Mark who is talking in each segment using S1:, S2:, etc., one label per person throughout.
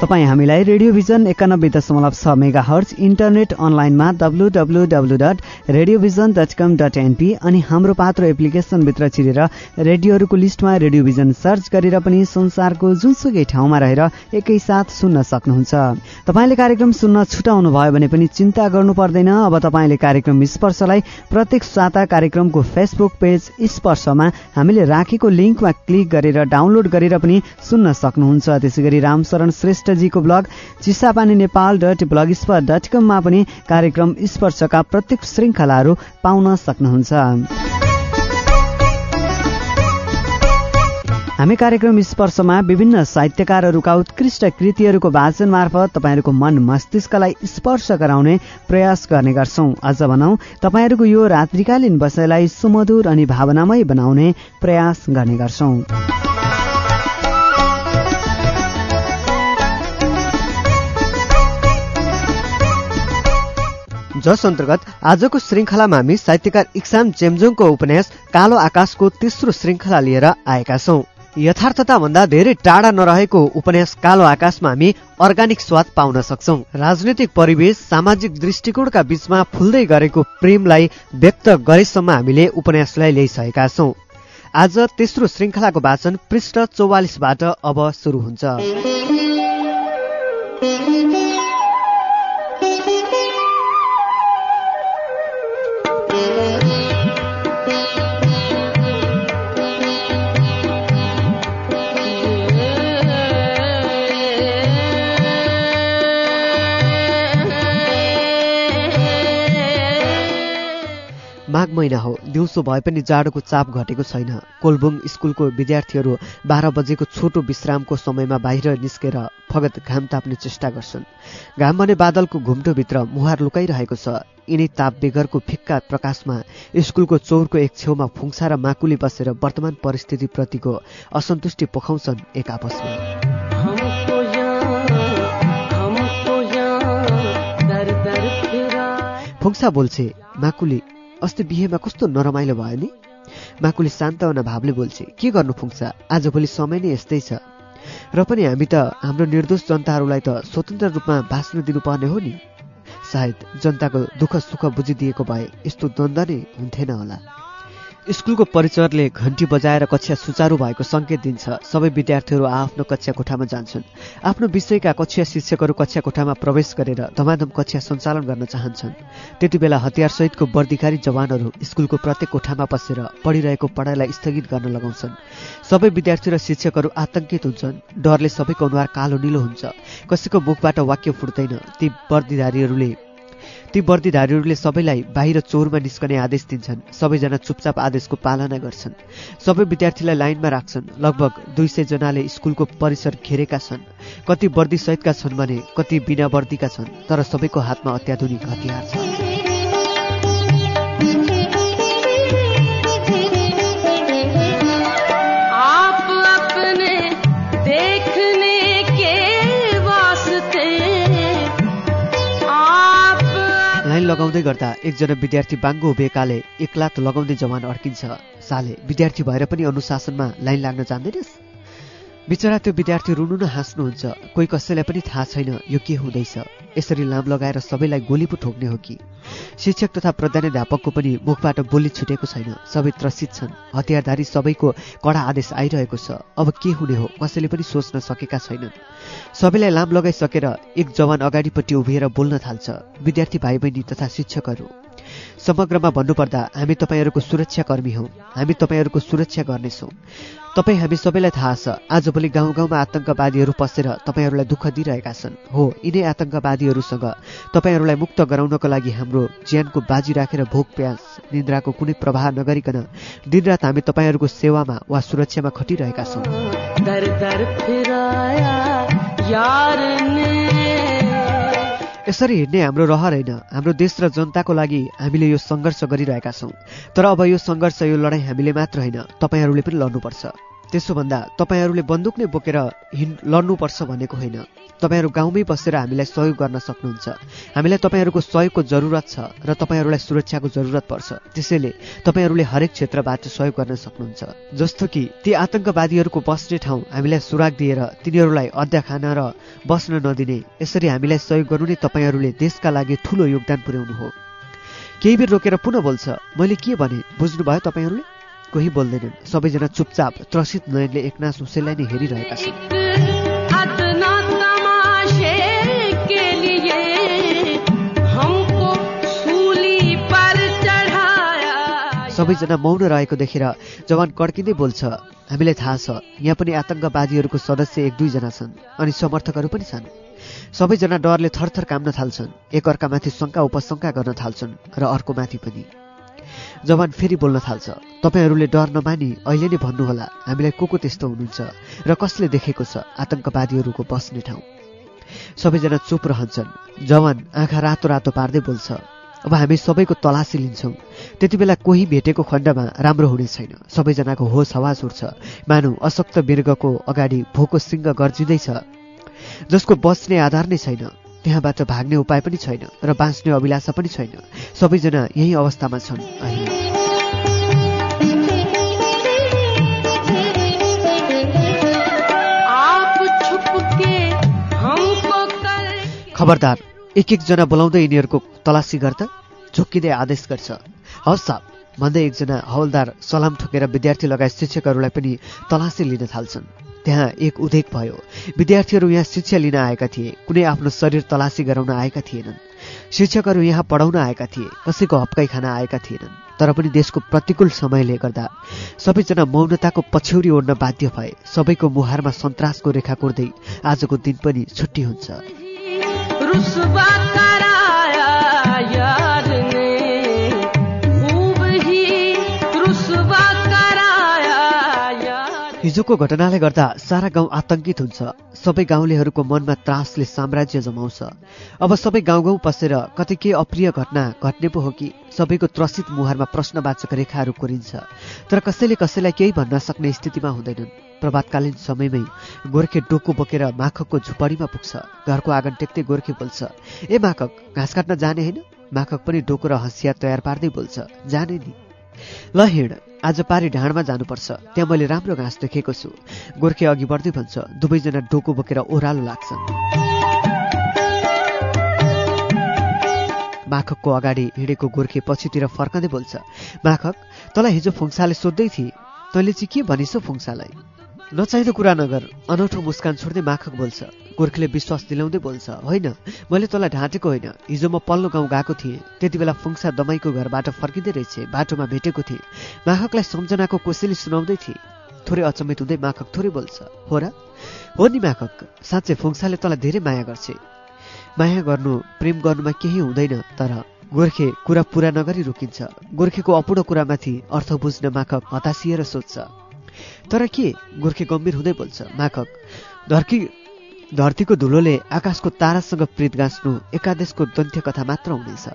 S1: तपाईँ हामीलाई radio vision एकानब्बे दशमलव छ मेगा हर्च इन्टरनेट अनलाइनमा W W W dot radio vision dot com dot NP अनि हाम्रो पात्रो एप्लिकेसनभित्र छिरेर रेडियोहरूको लिस्टमा रेडियो भिजन सर्च गरेर पनि संसारको जुनसुकै ठाउँमा रहेर एकैसाथ सुन्न सक्नुहुन्छ। तपाईँले कार्यक्रम सुन्न छुटाउनु भयो भने पनि चिन्ता गर्नु पर्दैन। अब तपाईँले कार्यक्रम स्पर्शलाई प्रत्येक साता कार्यक्रमको फेसबुक पेज स्पर्शमा हामीले राखेको लिङ्कमा क्लिक गरेर डाउनलोड गरेर पनि सुन्न सक्नुहुन्छ। त्यसै गरी Ramsharan श्रेष्ठजीको blog Chisapani Nepal dot blogspot dot कममा पनि कार्यक्रम स्पर्शका प्रत्येक श्रृङ्खलाहरू पाउन सक्नुहुन्छ। हामी कार्यक्रम स्पर्शमा विभिन्न साहित्यकारहरूका उत्कृष्ट कृतिहरूको वाचन मार्फत तपाईँहरूको मन मस्तिष्कलाई स्पर्श गराउने प्रयास गर्ने गर्छौं। अझ भनौं तपाईँहरूको यो रात्रिकालीन बसाइलाई सुमधुर अनि भावनामय बनाउने प्रयास गर्ने गर्छौं। जस अन्तर्गत आजको श्रृङ्खलामा हामी साहित्यकार इक्साम चेम्जोङको उपन्यास कालो आकाशको तेस्रो श्रृङ्खला लिएर आएका छौं। यथार्थताभन्दा धेरै टाढा नरहेको उपन्यास कालो आकाशमा हामी अर्ग्यानिक स्वाद पाउन सक्छौं। राजनैतिक परिवेश सामाजिक दृष्टिकोणका बीचमा फुल्दै गरेको प्रेमलाई व्यक्त गरेसम्म हामीले उपन्यासलाई ल्याइसकेका छौं। आज तेस्रो श्रृङ्खलाको वाचन पृष्ठ चौवालिसबाट अब सुरु हुन्छ। माघ महिना हो। दिउँसो भए पनि जाडोको चाप घटेको छैन। कोलबुङ स्कुलको विद्यार्थीहरू बाह्र बजेको छोटो विश्रामको समयमा बाहिर निस्केर फगत घाम ताप्ने चेष्टा गर्छन्। घाम भने बादलको घुम्टोभित्र मुहार लुकाइरहेको छ। यिनै ताप बेगरको फिक्का प्रकाशमा स्कुलको चौरको एक छेउमा फुङ्सा र माकुली बसेर वर्तमान परिस्थितिप्रतिको असन्तुष्टि पोखाउँछन् एक आपसमा। फुङ्सा बोल्छे माकुली अस्ति बिहेमा कस्तो नरमाइलो भयो नि? माकुली सान्तवना भावले बोल्छे के गर्नु फुङ्सा आजभोलि समय नै यस्तै छ। र पनि हामी त हाम्रो निर्दोष जनताहरूलाई त स्वतन्त्र रूपमा बाँच्न दिनुपर्ने हो नि? सायद जनताको दुःख सुख बुझिदिएको भए यस्तो द्वन्द नै हुन्थेन होला। स्कुलको परिचरले घन्टी बजाएर कक्षा सुचारू भएको सङ्केत दिन्छ। सबै विद्यार्थीहरू आफ्नो कक्षा कोठामा जान्छन्। आफ्नो विषयका कक्षा शिक्षकहरू कक्षा कोठामा प्रवेश गरेर धमाधम कक्षा सञ्चालन गर्न चाहन्छन्। त्यति बेला हतियारसहितको वर्दिखारी जवानहरू स्कुलको प्रत्येक कोठामा पसेर पढिरहेको पढाइलाई स्थगित गर्न लगाउँछन्। सबै विद्यार्थी र शिक्षकहरू आतंकित हुन्छन्। डरले सबैको अनुहार कालो निलो हुन्छ। कसैको मुखबाट वाक्य फुट्दैन। ती वर्दीधारीहरूले ती वर्दीधारीहरूले सबैलाई बाहिर चोरमा निस्कने आदेश दिन्छन्। सबैजना चुपचाप आदेशको पालना गर्छन्। सबै विद्यार्थीलाई लाइनमा राख्छन्। लगभग दुई सय जनाले स्कुलको परिसर घेरेका छन्। कति वर्दीसहितका छन् भने कति बिना वर्दीका छन् तर सबैको हातमा अत्याधुनिक हतियार छ। लगाउँदै गर्दा एकजना विद्यार्थी बाङ्गो उभिएकाले एकलात लगाउँदै जवान अड्किन्छ। साले विद्यार्थी भएर पनि अनुशासनमा लाइन लाग्न जान्दैनस्। बिचरा त्यो विद्यार्थी रुनु न हाँस्नुहुन्छ। कोही कसैलाई पनि थाहा छैन यो के हुँदैछ। यसरी लाम लगाएर सबैलाई गोली पो ठोक्ने हो कि? शिक्षक तथा प्रधानाध्यापकको पनि मुखबाट बोली छुटेको छैन। सबै त्रसित छन्। हतियारधारी सबैको कडा आदेश आइरहेको छ। अब के हुने हो? कसैले पनि सोच्न सकेका छैनन्। सबैलाई लाम लगाइसकेर एक जवान अगाडिपट्टि उभिएर बोल्न थाल्छ। विद्यार्थी भाइ तथा शिक्षकहरू। समग्रमा भन्नुपर्दा हामी तपाईँहरूको सुरक्षाकर्मी हौ। हामी तपाईँहरूको सुरक्षा गर्नेछौँ। तपाईँ हामी सबैलाई थाहा छ आजभोलि गाउँ गाउँमा आतङ्कवादीहरू पसेर तपाईँहरूलाई दुःख दिइरहेका छन्। हो यिनै आतङ्कवादीहरूसँग तपाईँहरूलाई मुक्त गराउनको लागि हाम्रो ज्यानको बाजी राखेर भोक प्यास निद्राको कुनै प्रवाह नगरिकन दिनरात हामी तपाईँहरूको सेवामा वा सुरक्षामा खटिरहेका छौँ। यसरी हिँड्ने हाम्रो रहर होइन हाम्रो देश र जनताको लागि हामीले यो सङ्घर्ष गरिरहेका छौँ। तर अब यो सङ्घर्ष यो लडाइँ हामीले मात्र होइन तपाईँहरूले पनि लड्नुपर्छ। त्यसो भन्दा तपाईँहरूले बन्दुक नै बोकेर हिँड लड्नुपर्छ भनेको होइन। तपाईँहरू गाउँमै बसेर हामीलाई सहयोग गर्न सक्नुहुन्छ। हामीलाई तपाईँहरूको सहयोगको जरुरत छ र तपाईँहरूलाई सुरक्षाको जरुरत पर्छ। त्यसैले तपाईँहरूले हरेक क्षेत्रबाट सहयोग गर्न सक्नुहुन्छ। जस्तो कि ती आतङ्कवादीहरूको बस्ने ठाउँ हामीलाई सुराग दिएर तिनीहरूलाई अड्डा खान र बस्न नदिने यसरी हामीलाई सहयोग गर्नु नै तपाईँहरूले देशका लागि ठूलो योगदान पुर्याउनु हो। केही बेर रोकेर पुनः बोल्छ। मैले के भने? बुझ्नुभयो तपाईँहरूले? कोही बोल्दैनन्। सबैजना चुपचाप त्रसित नयनले एकनाथ हुसेनलाई नै हेरिरहेका छन्। सबैजना मौन रहेको देखेर जवान कड्किँदै बोल्छ हामीलाई थाहा छ यहाँ पनि आतङ्कवादीहरूको सदस्य एक दुईजना छन् अनि समर्थकहरू पनि छन्। सबैजना डरले थरथर काम्न थाल्छन् एकअर्कामाथि शङ्का उपशङ्का गर्न थाल्छन् र अर्कोमाथि पनि। जवान फेरि बोल्न थाल्छ। तपाईँहरूले डर नमानी अहिले नै भन्नुहोला हामीलाई को को त्यस्तो हुनुहुन्छ र कसले देखेको छ आतङ्कवादीहरूको बस्ने ठाउँ। सबैजना चुप रहन्छन्। जवान आँखा रातो रातो पार्दै बोल्छ अब हामी सबैको तलासी लिन्छौँ। त्यति बेला कोही भेटेको खण्डमा राम्रो हुने छैन। सबैजनाको होस हवास उठ्छ। मानव अशक्त मृगको अगाडि भोको सिंह गर्जिँदैछ। जसको बस्ने आधार नै छैन। त्यहाँबाट भाग्ने उपाय पनि छैन र बाँच्ने अभिलाषा पनि छैन। सबैजना यही अवस्थामा छन्। अहिले। खबरदार एक एकजना बोलाउँदै यिनीहरूको तलासी गर्दा झुक्किँदै आदेश गर्छ। हवस् साहब भन्दै एकजना हवलदार सलाम ठोकेर विद्यार्थी लगायत शिक्षकहरूलाई पनि तलासी लिन थाल्छन्। त्यहाँ एक उदेक भयो। विद्यार्थीहरू यहाँ शिक्षा लिन आएका थिए। कुनै आफ्नो शरीर तलासी गराउन आएका थिएनन्। शिक्षकहरू यहाँ पढाउन आएका थिए। कसैको हप्काइ खान आएका थिएनन्। तर पनि देशको प्रतिकूल समयले गर्दा सबैजना मौनताको पछ्यौरी ओढ्न बाध्य भए। सबैको मुहारमा सन्तासको रेखा कोर्दै आजको दिन पनि छुट्टी हुन्छ। हिजोको घटनाले गर्दा सारा गाउँ आतंकित हुन्छ। सबै गाउँलेहरूको मनमा त्रासले साम्राज्य जमाउँछ। अब सबै गाउँ गाउँ पसेर कतै के अप्रिय घटना घट्ने पो हो कि। सबैको त्रसित मुहारमा प्रश्नवाचक रेखाहरू कोरिन्छ। तर कसैले कसैलाई केही भन्न सक्ने स्थितिमा हुँदैनन्। प्रभातकालीन समयमै गोर्खे डोको बोकेर माखकको झुपडीमा पुग्छ। घरको आँगन टेक्दै गोर्खे बोल्छ। ए माखक घाँस काट्न जाने होइन? माखक पनि डोको र हँसिया तयार पार्दै बोल्छ। जाने नि। ल हिँड आज पारी ढाँडमा जानुपर्छ। त्यहाँ मैले राम्रो घाँस देखेको छु। गोर्खे अघि बढ्दै भन्छ दुवैजना डोको बोकेर ओह्रालो लाग्छन्। माखकको अगाडि हिँडेको गोर्खे पछितिर फर्कँदै बोल्छ माखक तँलाई हिजो फुङसाले सोध्दै थिए तैँले चाहिँ के भनिस् फुङसालाई नचाहिँदो कुरा नगर अनौठो मुस्कान छोड्दै माखक बोल्छ। गोर्खेले विश्वास दिलाउँदै बोल्छ होइन मैले तँलाई ढाँटेको होइन। हिजो म पल्लो गाउँ गएको थिएँ। त्यति बेला फुङसा दमाईको घरबाट फर्किँदै रहेछ बाटोमा भेटेको थिएँ। माखकलाई सम्झनाको कोसेली सुनाउँदै थिएँ। थोरै अचम्मित हुँदै माखक थोरै बोल्छ हो र? हो नि माखक साँच्चै फुङसाले तँलाई धेरै माया गर्छ। माया गर्नु प्रेम गर्नुमा केही हुँदैन तर गोर्खे कुरा पुरा नगरी रोकिन्छ। गोर्खेको अपूर्ण कुरामाथि अर्थ बुझ्न माखक हतासिएर सोध्छ तर के गोर्खे गम्भीर हुँदै बोल्छ माखक धर्की धरतीको धुलोले आकाशको तारासँग प्रीत गाँच्नु एकादेशको दन्त्य कथा मात्र हुनेछ।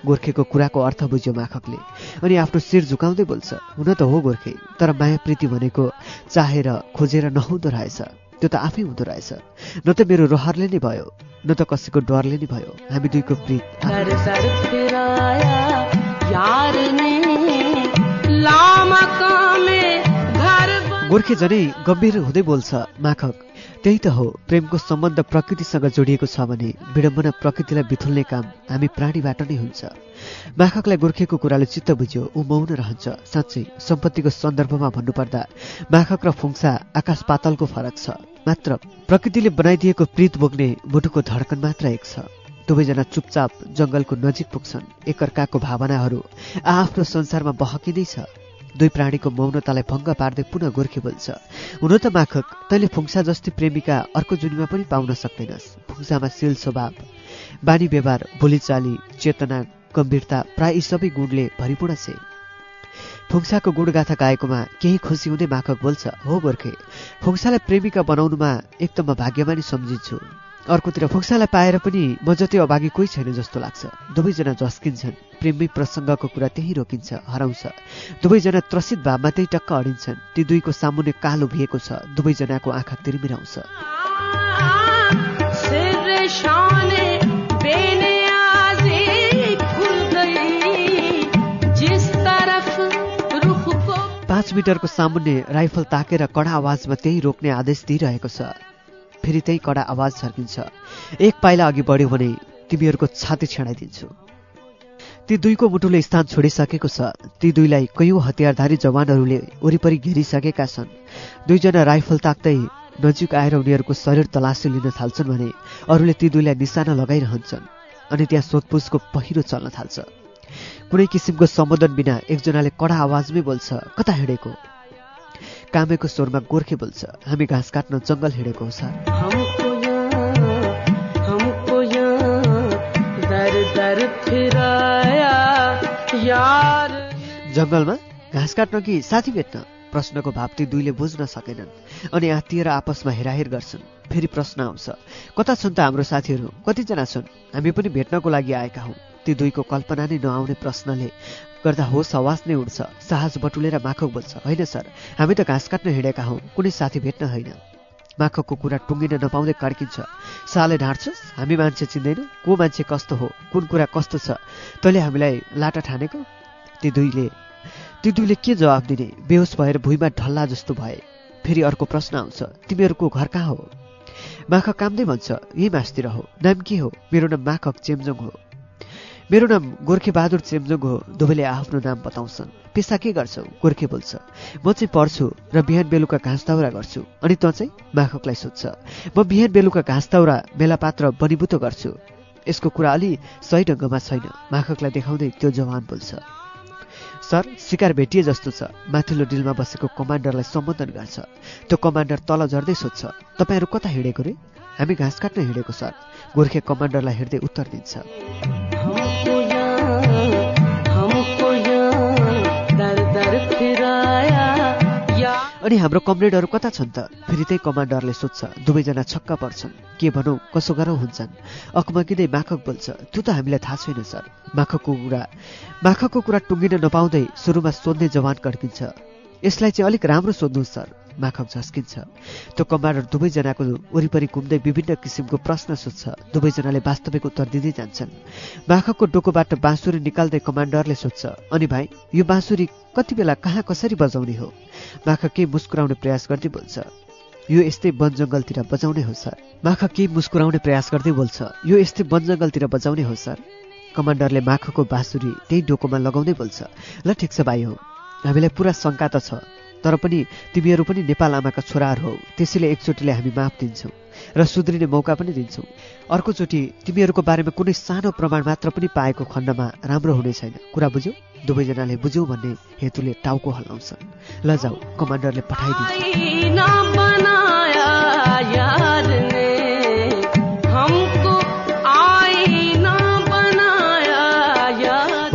S1: गोर्खेको कुराको अर्थ बुझ्यो माखकले अनि आफ्नो शिर झुकाउँदै बोल्छ हुन त हो गोर्खे तर माया प्रीति भनेको चाहेर खोजेर नहुँदो रहेछ। त्यो त आफै हुँदो रहेछ। न त मेरो रहरले नै भयो न त कसैको डरले नै भयो। हामी दुईको प्रीत
S2: दर
S1: गोर्खे झनै गम्भीर हुँदै बोल्छ माखक त्यही त हो। प्रेमको सम्बन्ध प्रकृतिसँग जोडिएको छ भने विडम्बना प्रकृतिलाई बिथुल्ने काम हामी प्राणीबाट नै हुन्छ। माखकलाई गोर्खेको कुराले चित्त बुझ्यो ऊ मौन रहन्छ। साँच्चै सम्पत्तिको सन्दर्भमा भन्नुपर्दा माखक र फुङ्सा आकाश पातलको फरक छ। मात्र प्रकृतिले बनाइदिएको प्रीत बोक्ने मुटुको धड्कन मात्र एक छ। दुवैजना चुपचाप जङ्गलको नजिक पुग्छन्। एकअर्काको भावनाहरू आआफ्नो संसारमा बहकिँदै छ। दुई प्राणीको मौनतालाई भङ्ग पार्दै पुनः गोर्खे बोल्छ हुन त माखक तैँले फुङ्सा जस्ती प्रेमिका अर्को जुनीमा पनि पाउन सक्दैनस्। फुङ्सामा शिल स्वभाव बानी व्यवहार बोलीचाली चेतना गम्भीरता प्राय यी सबै गुणले भरिपूर्ण छे। फुङ्साको गुणगाथा गाएकोमा केही खुसी हुँदै माखक बोल्छ हो गोर्खे फुङ्सालाई प्रेमिका बनाउनुमा एक त म भाग्यमानी सम्झिन्छु। अर्कोतिर फुक्सालाई पाएर पनि म जति अभागी कोही छैन जस्तो लाग्छ। दुवैजना झस्किन्छन्। प्रेमी प्रसङ्गको कुरा त्यही रोकिन्छ हराउँछ। दुवैजना त्रसित भावमा त्यही टक्क अडिन्छन्। ती दुईको सामुन्ने कालो भिएको छ। दुवैजनाको आँखा तिरमिराउँछ। पाँच मिटरको सामुन्ने राइफल ताकेर कडा आवाजमा त्यही रोक्ने आदेश दिइरहेको छ। फेरि त्यही कडा आवाज छर्किन्छ एक पाइला अघि बढ्यो भने तिमीहरूको छाती छेडाइदिन्छु। ती दुईको मुटुले स्थान छोडिसकेको छ। ती दुईलाई कैयौँ हतियारधारी जवानहरूले वरिपरि घेरिसकेका छन्। दुईजना राइफल ताक्दै नजिक आएर उनीहरूको शरीर तलासी लिन थाल्छन् भने अरूले ती दुईलाई निशाना लगाइरहन्छन् अनि त्यहाँ सोधपुछको पहिरो चल्न थाल्छ। कुनै किसिमको सम्बोधन बिना एकजनाले कडा आवाजमै बोल्छ कता हिँडेको? कामेको स्वरमा गोर्खे बोल्छ। हामी घाँस काट्न जङ्गल हिँडेको
S2: यार।
S1: जङ्गलमा घाँस काट्न कि साथी भेट्न? प्रश्नको भाव ती दुईले बुझ्न सकेनन्। अनि आत्तिएर आपसमा हेराहेर गर्छन्। फेरि प्रश्न आउँछ कता छन् त हाम्रो साथीहरू? कतिजना छन्? हामी पनि भेट्नको लागि आएका हौँ। ती दुईको कल्पना नै नआउने प्रश्नले गर्दा होस हवास नै उड्छ साहस बटुलेर माखक बोल्छ होइन सर? हामी त घाँस काट्न हिँडेका हौँ। कुनै साथी भेट्न होइन। माखकको कुरा टुङ्गिन नपाउँदै कड्किन्छ। साले ढाँट्छस्? हामी मान्छे चिन्दैनौ। को मान्छे कस्तो हो? कुन कुरा कस्तो छ? तैँले हामीलाई लाटा ठानेको? ती दुईले ती दुईले के जवाब दिने? बेहोस भएर भुइँमा ढल्ला जस्तो भए। फेरि अर्को प्रश्न आउँछ। तिमीहरूको घर कहाँ हो? माखक कामदै भन्छ। यही मासतिर हो। नाम के हो? मेरो नाम माखक चेम्जोङ हो। मेरो नाम गोर्खे बहादुर चेम्जोङ हो। दुवैले आफ्नो नाम बताउँछन्। पेसा के गर्छौ? गोर्खे बोल्छ। म चाहिँ पढ्छु र बिहान बेलुका घाँस दाउरा गर्छु अनि तँ चाहिँ माखकलाई सोध्छ। म बिहान बेलुका घाँस दाउरा मेलापात्र बनिबुतो गर्छु। यसको कुरा अलि सही ढङ्गमा छैन। माखकलाई देखाउँदै त्यो जवान बोल्छ। सर शिकार भेटिए जस्तो छ। माथिल्लो डिलमा बसेको कमान्डरलाई सम्बोधन गर्छ। त्यो कमान्डर तल झर्दै सोध्छ तपाईँहरू कता हिँडेको रे? हामी घाँस काट्न हिँडेको सर। गोर्खे कमान्डरलाई हेर्दै उत्तर दिन्छ। अनि हाम्रो कमरेडहरू कता छन् त? फेरि त्यही कमान्डरले सोध्छ दुवैजना छक्क पर्छन्। के भनौँ कसो गरौँ हुन्छन्? अकमकिँदै माखक बोल्छ त्यो त हामीलाई थाहा छैन सर। माखकको कुरा माखकको कुरा टुङ्गिन नपाउँदै सुरुमा सोध्ने जवान कड्किन्छ यसलाई चाहिँ अलिक राम्रो सोध्नु सर। माखक झस्किन्छ। त्यो कमान्डर दुवैजनाको वरिपरि घुम्दै विभिन्न किसिमको प्रश्न सोध्छ। दुवैजनाले वास्तविक उत्तर दिँदै जान्छन्। माखकको डोकोबाट बाँसुरी निकाल्दै कमान्डरले सोध्छ अनि भाइ यो बाँसुरी कति बेला कहाँ कसरी बजाउने हो? माखक केही मुस्कुराउने प्रयास गर्दै बोल्छ यो यस्तै वन जङ्गलतिर बजाउने हो सर माखक केही मुस्कुराउने प्रयास गर्दै बोल्छ यो यस्तै वन जङ्गलतिर बजाउने हो सर कमान्डरले माखकको बाँसुरी त्यही डोकोमा लगाउँदै बोल्छ ल ठिक छ भाइ हो। हामीलाई पुरा शङ्का त छ। तर पनि तिमीहरू पनि नेपाल आमाका छोराहरू हौ। त्यसैले एकचोटिले हामी माफ दिन्छौँ र सुध्रिने मौका पनि दिन्छौँ। अर्कोचोटि तिमीहरूको बारेमा कुनै सानो प्रमाण मात्र पनि पाएको खण्डमा राम्रो हुने छैन। कुरा बुझ्यौ? दुवैजनाले बुझ्यौ भन्ने हेतुले टाउको हल्लाउँछन् ल जाऊ कमान्डरले पठाइदिन्छ।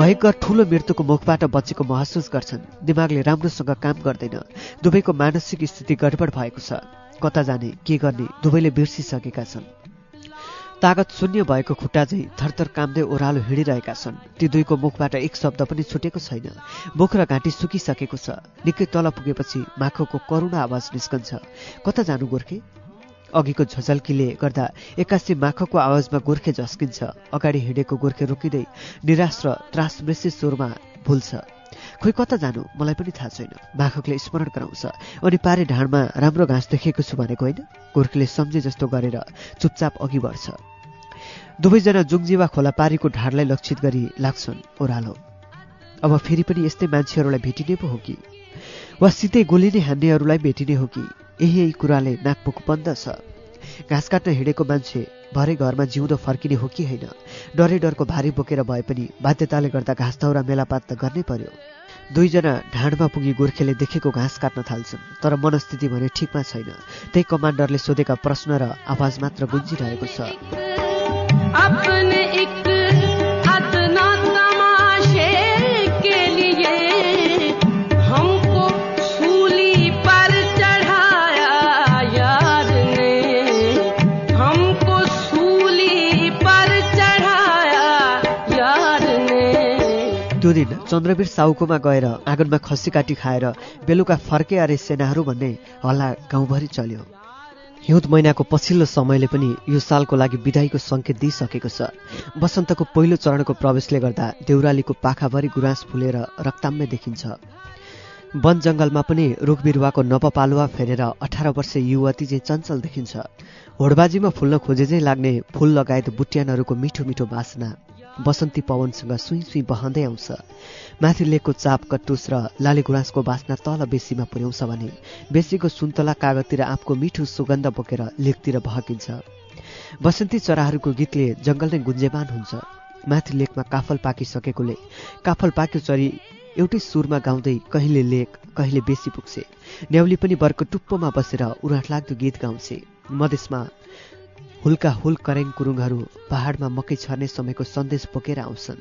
S1: भयङ्कर ठुलो मृत्युको मुखबाट बचेको महसुस गर्छन्। दिमागले राम्रोसँग काम गर्दैन। दुवैको मानसिक स्थिति गडबड भएको छ। कता जाने के गर्ने दुवैले बिर्सिसकेका छन्। तागत शून्य भएको खुट्टा चाहिँ थरथर कामदै ओह्रालो हिँडिरहेका छन्। ती दुईको मुखबाट एक शब्द पनि छुटेको छैन। मुख र घाँटी सुकिसकेको छ। निकै तल पुगेपछि माखोको करुणा आवाज निस्कन्छ। कता जानु गोर्खे? अघिको झझल्कीले गर्दा एक्कासी माखको आवाजमा गोर्खे झस्किन्छ। अगाडि हिँडेको गोर्खे रोकिँदै निराश र त्रासमृषी स्वरमा भुल्छ। खोइ कता जानु? मलाई पनि थाहा छैन। माखकले स्मरण गराउँछ। अनि पारे ढाडमा राम्रो घाँस देखेको छु भनेको होइन? गोर्खेले सम्झे जस्तो गरेर चुपचाप अघि बढ्छ। दुवैजना जुङजीवा खोला पारीको ढाडलाई लक्षित गरी लाग्छन्। ओह्रालो। अब फेरि पनि यस्तै मान्छेहरूलाई भेटिने पो हो कि? वा सिधै गोली नै हान्नेहरूलाई भेटिने हो कि? यही कुराले नाकमुख बन्द छ। घाँस काट्न हिँडेको मान्छे भरे घरमा जिउँदो फर्किने हो कि होइन? डरै डरको भारी बोकेर भए पनि बाध्यताले गर्दा घाँस दाउरा मेलापात त गर्नै पर्यो। दुईजना ढाडमा पुगी गोर्खेले देखेको घाँस काट्न थाल्छन् तर मनस्थिति भने ठिकमा छैन। त्यही कमान्डरले सोधेका प्रश्न र आवाज मात्र गुन्जिरहेको छ। त्यो दिन चन्द्रवीर साउकोमा गएर आँगनमा खसी काटी खाएर बेलुका फर्के अरे सेनाहरू भन्ने हल्ला गाउँभरि चल्यो। हिउँद महिनाको पछिल्लो समयले पनि यो सालको लागि विदाईको सङ्केत दिइसकेको छ। वसन्तको पहिलो चरणको प्रवेशले गर्दा देउरालीको पाखाभरि गुराँस फुलेर रक्ताम्य देखिन्छ। वन जङ्गलमा पनि रुख बिरुवाको नपपालुवा फेरेर अठार वर्षे युवती चाहिँ चञ्चल देखिन्छ। होडबाजीमा फुल्न खोजे चाहिँ लाग्ने फुल लगायत बुट्यानहरूको मिठो मिठो बासना। बसन्ती पवनसँग सुई सुई बहँदै आउँछ। माथि लेकको चाप कट्टुस र लाली गुराँसको बास्ना तल बेसीमा पुर्याउँछ भने बेसीको सुन्तला कागजतिर आँपको मिठो सुगन्ध बोकेर लेकतिर बहकिन्छ। बसन्ती चराहरूको गीतले जङ्गल नै गुन्जेमान हुन्छ। माथि लेकमा काफल पाकिसकेकोले काफल पाक्यो चरी एउटै सुरमा गाउँदै कहिले लेक कहिले बेसी पुग्छे। न्याउली पनि बर्को टुप्पोमा बसेर उराठ लाग्दो गीत गाउँछे। मधेसमा हुल्का हुल करेङ कुरुङहरू पहाडमा मकै छर्ने समयको सन्देश बोकेर आउँछन्।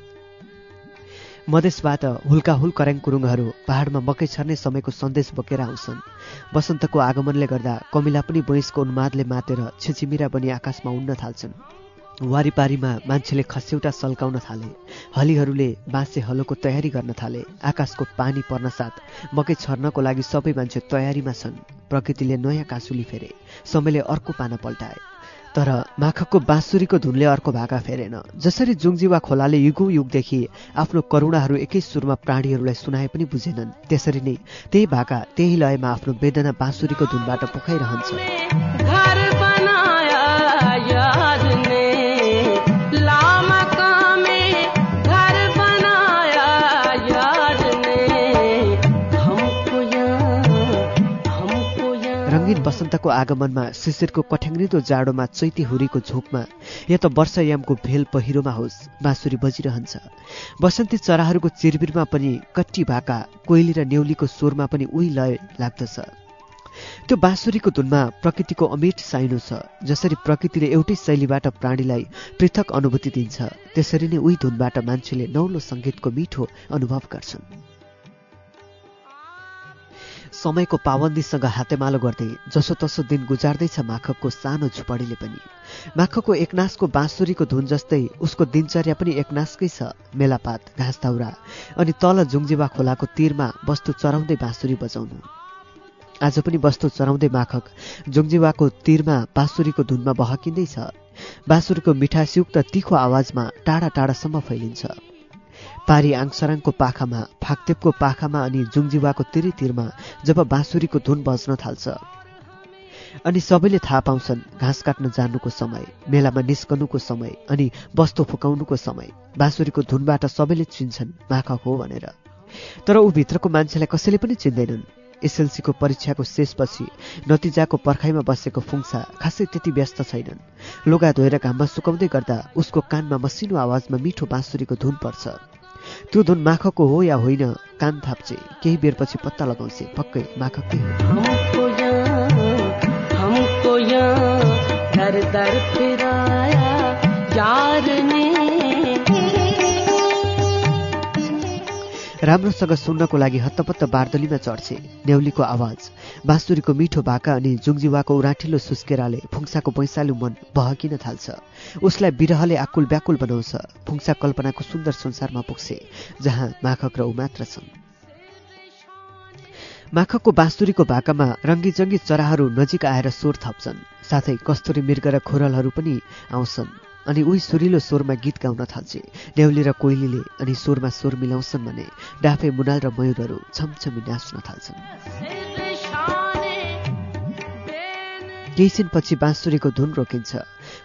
S1: मधेसबाट हुल्का हुल करेङ कुरुङहरू पहाडमा मकै छर्ने समयको सन्देश बोकेर आउँछन्। वसन्तको आगमनले गर्दा कमिला पनि वैँसको उन्मादले मातेर छिचिमिरा बनी आकाशमा उड्न थाल्छन्। वारिपारीमा मान्छेले खस्यौटा सल्काउन थाले हलीहरूले बाँसे हलोको तयारी गर्न थाले आकाशको पानी पर्न साथ मकै छर्नको लागि सबै मान्छे तयारीमा छन्। प्रकृतिले नयाँ काँसुली फेरे समयले अर्को पाना पल्टाए। तर माखकको बाँसुरीको धुनले अर्को भाका फेरेन। जसरी जुङजीवा खोलाले युगौँ युगदेखि आफ्नो करुणाहरू एकै सुरमा प्राणीहरूलाई सुनाए पनि बुझेनन्। त्यसरी नै त्यही भाका त्यही लयमा आफ्नो वेदना बाँसुरीको धुनबाट पोखाइरहन्छ रङ्गीन वसन्तको आगमनमा शिशिरको कठ्याङ्ग्रिदो जाडोमा चैती हुरीको झोकमा या त वर्षायामको भेल पहिरोमा होस् बाँसुरी बजिरहन्छ। वसन्ती चराहरूको चिरबिरमा पनि कट्टी भाका कोइली र नेउलीको स्वरमा पनि उही लय लाग्दछ। त्यो बाँसुरीको धुनमा प्रकृतिको अमिट साइनो छ जसरी प्रकृतिले एउटै शैलीबाट प्राणीलाई पृथक अनुभूति दिन्छ त्यसरी नै उही धुनबाट मान्छेले नौलो सङ्गीतको मिठो अनुभव गर्छन्। समयको पाबन्दीसँग हातेमालो गर्दै जसोतसो दिन गुजार्दैछ माखकको सानो झुपडीले पनि। माखकको एकनासको बाँसुरीको धुन जस्तै उसको दिनचर्या पनि एकनासकै छ मेलापात घाँस दाउरा अनि तल जुङजिवा खोलाको तीरमा वस्तु चराउँदै बाँसुरी बजाउनु। आज पनि वस्तु चराउँदै माखक जुङजिवाको तीरमा बाँसुरीको धुनमा बहकिँदैछ। बाँसुरीको मिठासयुक्त तिखो आवाजमा टाढा टाढासम्म फैलिन्छ। पारी आङसराङको पाखामा फाक्तेपको पाखामा अनि जुङजिवाको तिरैतिरमा जब बाँसुरीको धुन बज्न थाल्छ। अनि सबैले थाहा पाउँछन् घाँस काट्न जानुको समय मेलामा निस्कनुको समय अनि वस्तु फुकाउनुको समय बाँसुरीको धुनबाट सबैले चिन्छन् माखक हो भनेर। तर ऊ भित्रको मान्छेलाई कसैले पनि चिन्दैनन्। एसएलसीको परीक्षाको शेषपछि नतिजाको पर्खाइमा बसेको फुङ्सा खासै त्यति व्यस्त छैनन्। लुगा धोएर घाममा सुकाउँदै गर्दा उसको कानमा मसिनो आवाजमा मिठो बाँसुरीको धुन पर्छ। त्यो धुन माखकको हो या होइन कान थाप्चे। केही बेरपछि पत्ता लगाउँछे पक्कै माखकै हो। राम्रोसँग सुन्नको लागि हत्तपत्त बारदलीमा चढ्छे न्याउलीको आवाज बाँसुरीको मिठो भाका अनि जुङजिवाको उराठिलो सुस्केराले फुङ्साको पैसालु मन बहकिन थाल्छ। उसलाई बिरहले आकुल व्याकुल बनाउँछ। फुङ्सा कल्पनाको सुन्दर संसारमा पुग्छे जहाँ माखक र ऊ मात्र छन्। माखकको बाँसुरीको भाकामा रङ्गीचङ्गी चराहरू नजिक आएर स्वर थप्छन्। साथै कस्तुरी मृग र खोरलहरू पनि आउँछन्। अनि उही सुरिलो स्वरमा गीत गाउन थाल्छे। न्याउली र कोइलीले अनि स्वरमा स्वर मिलाउँछन् भने डाफे मुनाल र मयूरहरू छमछमी नाच्न थाल्छन्। केही छिनपछि बाँसुरीको धुन रोकिन्छ।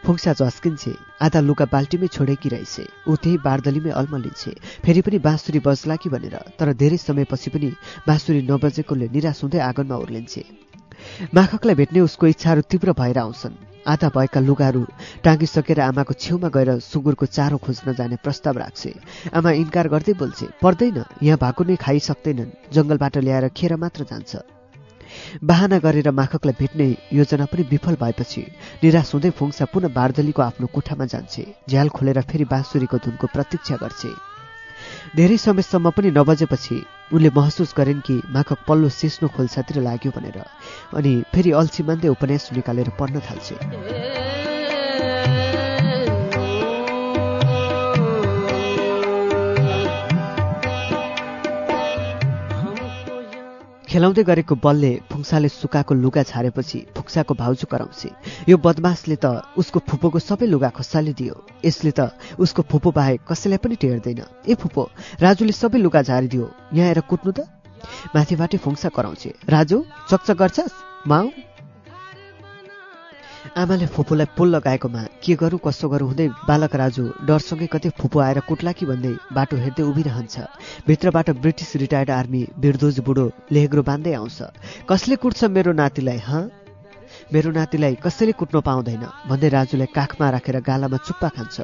S1: फुङ्सा झस्किन्छे। आधा लुगा बाल्टीमै छोडेकी रहेछ ऊ त्यही बारदलीमै अल्मलिन्छे फेरि पनि बाँसुरी बज्ला कि भनेर तर धेरै समयपछि पनि बाँसुरी नबजेकोले निराश हुँदै आँगनमा उर्लिन्छे माखकलाई भेट्ने उसको इच्छाहरू तीव्र भएर आउँछन्। आधा भएका लुगाहरू टाँगिसकेर आमाको छेउमा गएर सुँगुरको चारो खोज्न जाने प्रस्ताव राख्छे। आमा इन्कार गर्दै बोल्छे पर्दैन यहाँ भएको नै खाइसक्दैनन् जङ्गलबाट ल्याएर खेर मात्र जान्छ। बाहना गरेर माखकलाई भेट्ने योजना पनि विफल भएपछि निराश हुँदै फुङ्सा पुनः बारदलीको आफ्नो कोठामा जान्छे झ्याल खोलेर फेरि बाँसुरीको धुनको प्रतीक्षा गर्छे। धेरै समयसम्म पनि नबजेपछि उनले महसुस गरिन् कि माखक पल्लो सिस्नो खोल्सातिर लाग्यो भनेर। अनि फेरि अल्छी मान्दै उपन्यास निकालेर पढ्न थाल्छे खेलाउँदै गरेको बलले फुङ्साले सुकाएको लुगा छारेपछि फुक्साको भाउजू कराउँछे। यो बदमासले त उसको फुपोको सबै लुगा खसालिदियो यसले त उसको फुपो बाहेक कसैलाई पनि टेर्दैन। ए फुपो राजुले सबै लुगा झारिदियो। यहाँ आएर कुट्नु त? माथिबाटै फुङ्सा कराउँछे। राजु चकचक गर्छस्? माउ? आमाले फुपूलाई पुल लगाएकोमा के गरौँ कसो गरौँ हुँदै बालक राजु डरसँगै कतै फुपू आएर कुट्ला कि भन्दै बाटो हेर्दै उभिरहन्छ। भित्रबाट ब्रिटिस रिटायर्ड आर्मी बिर्दोज बुढो लेहग्रो बाँध्दै आउँछ। कसले कुट्छ मेरो नातिलाई हँ? मेरो नातिलाई कसैले कुट्न पाउँदैन भन्दै राजुलाई काखमा राखेर गालामा चुप्पा खान्छ।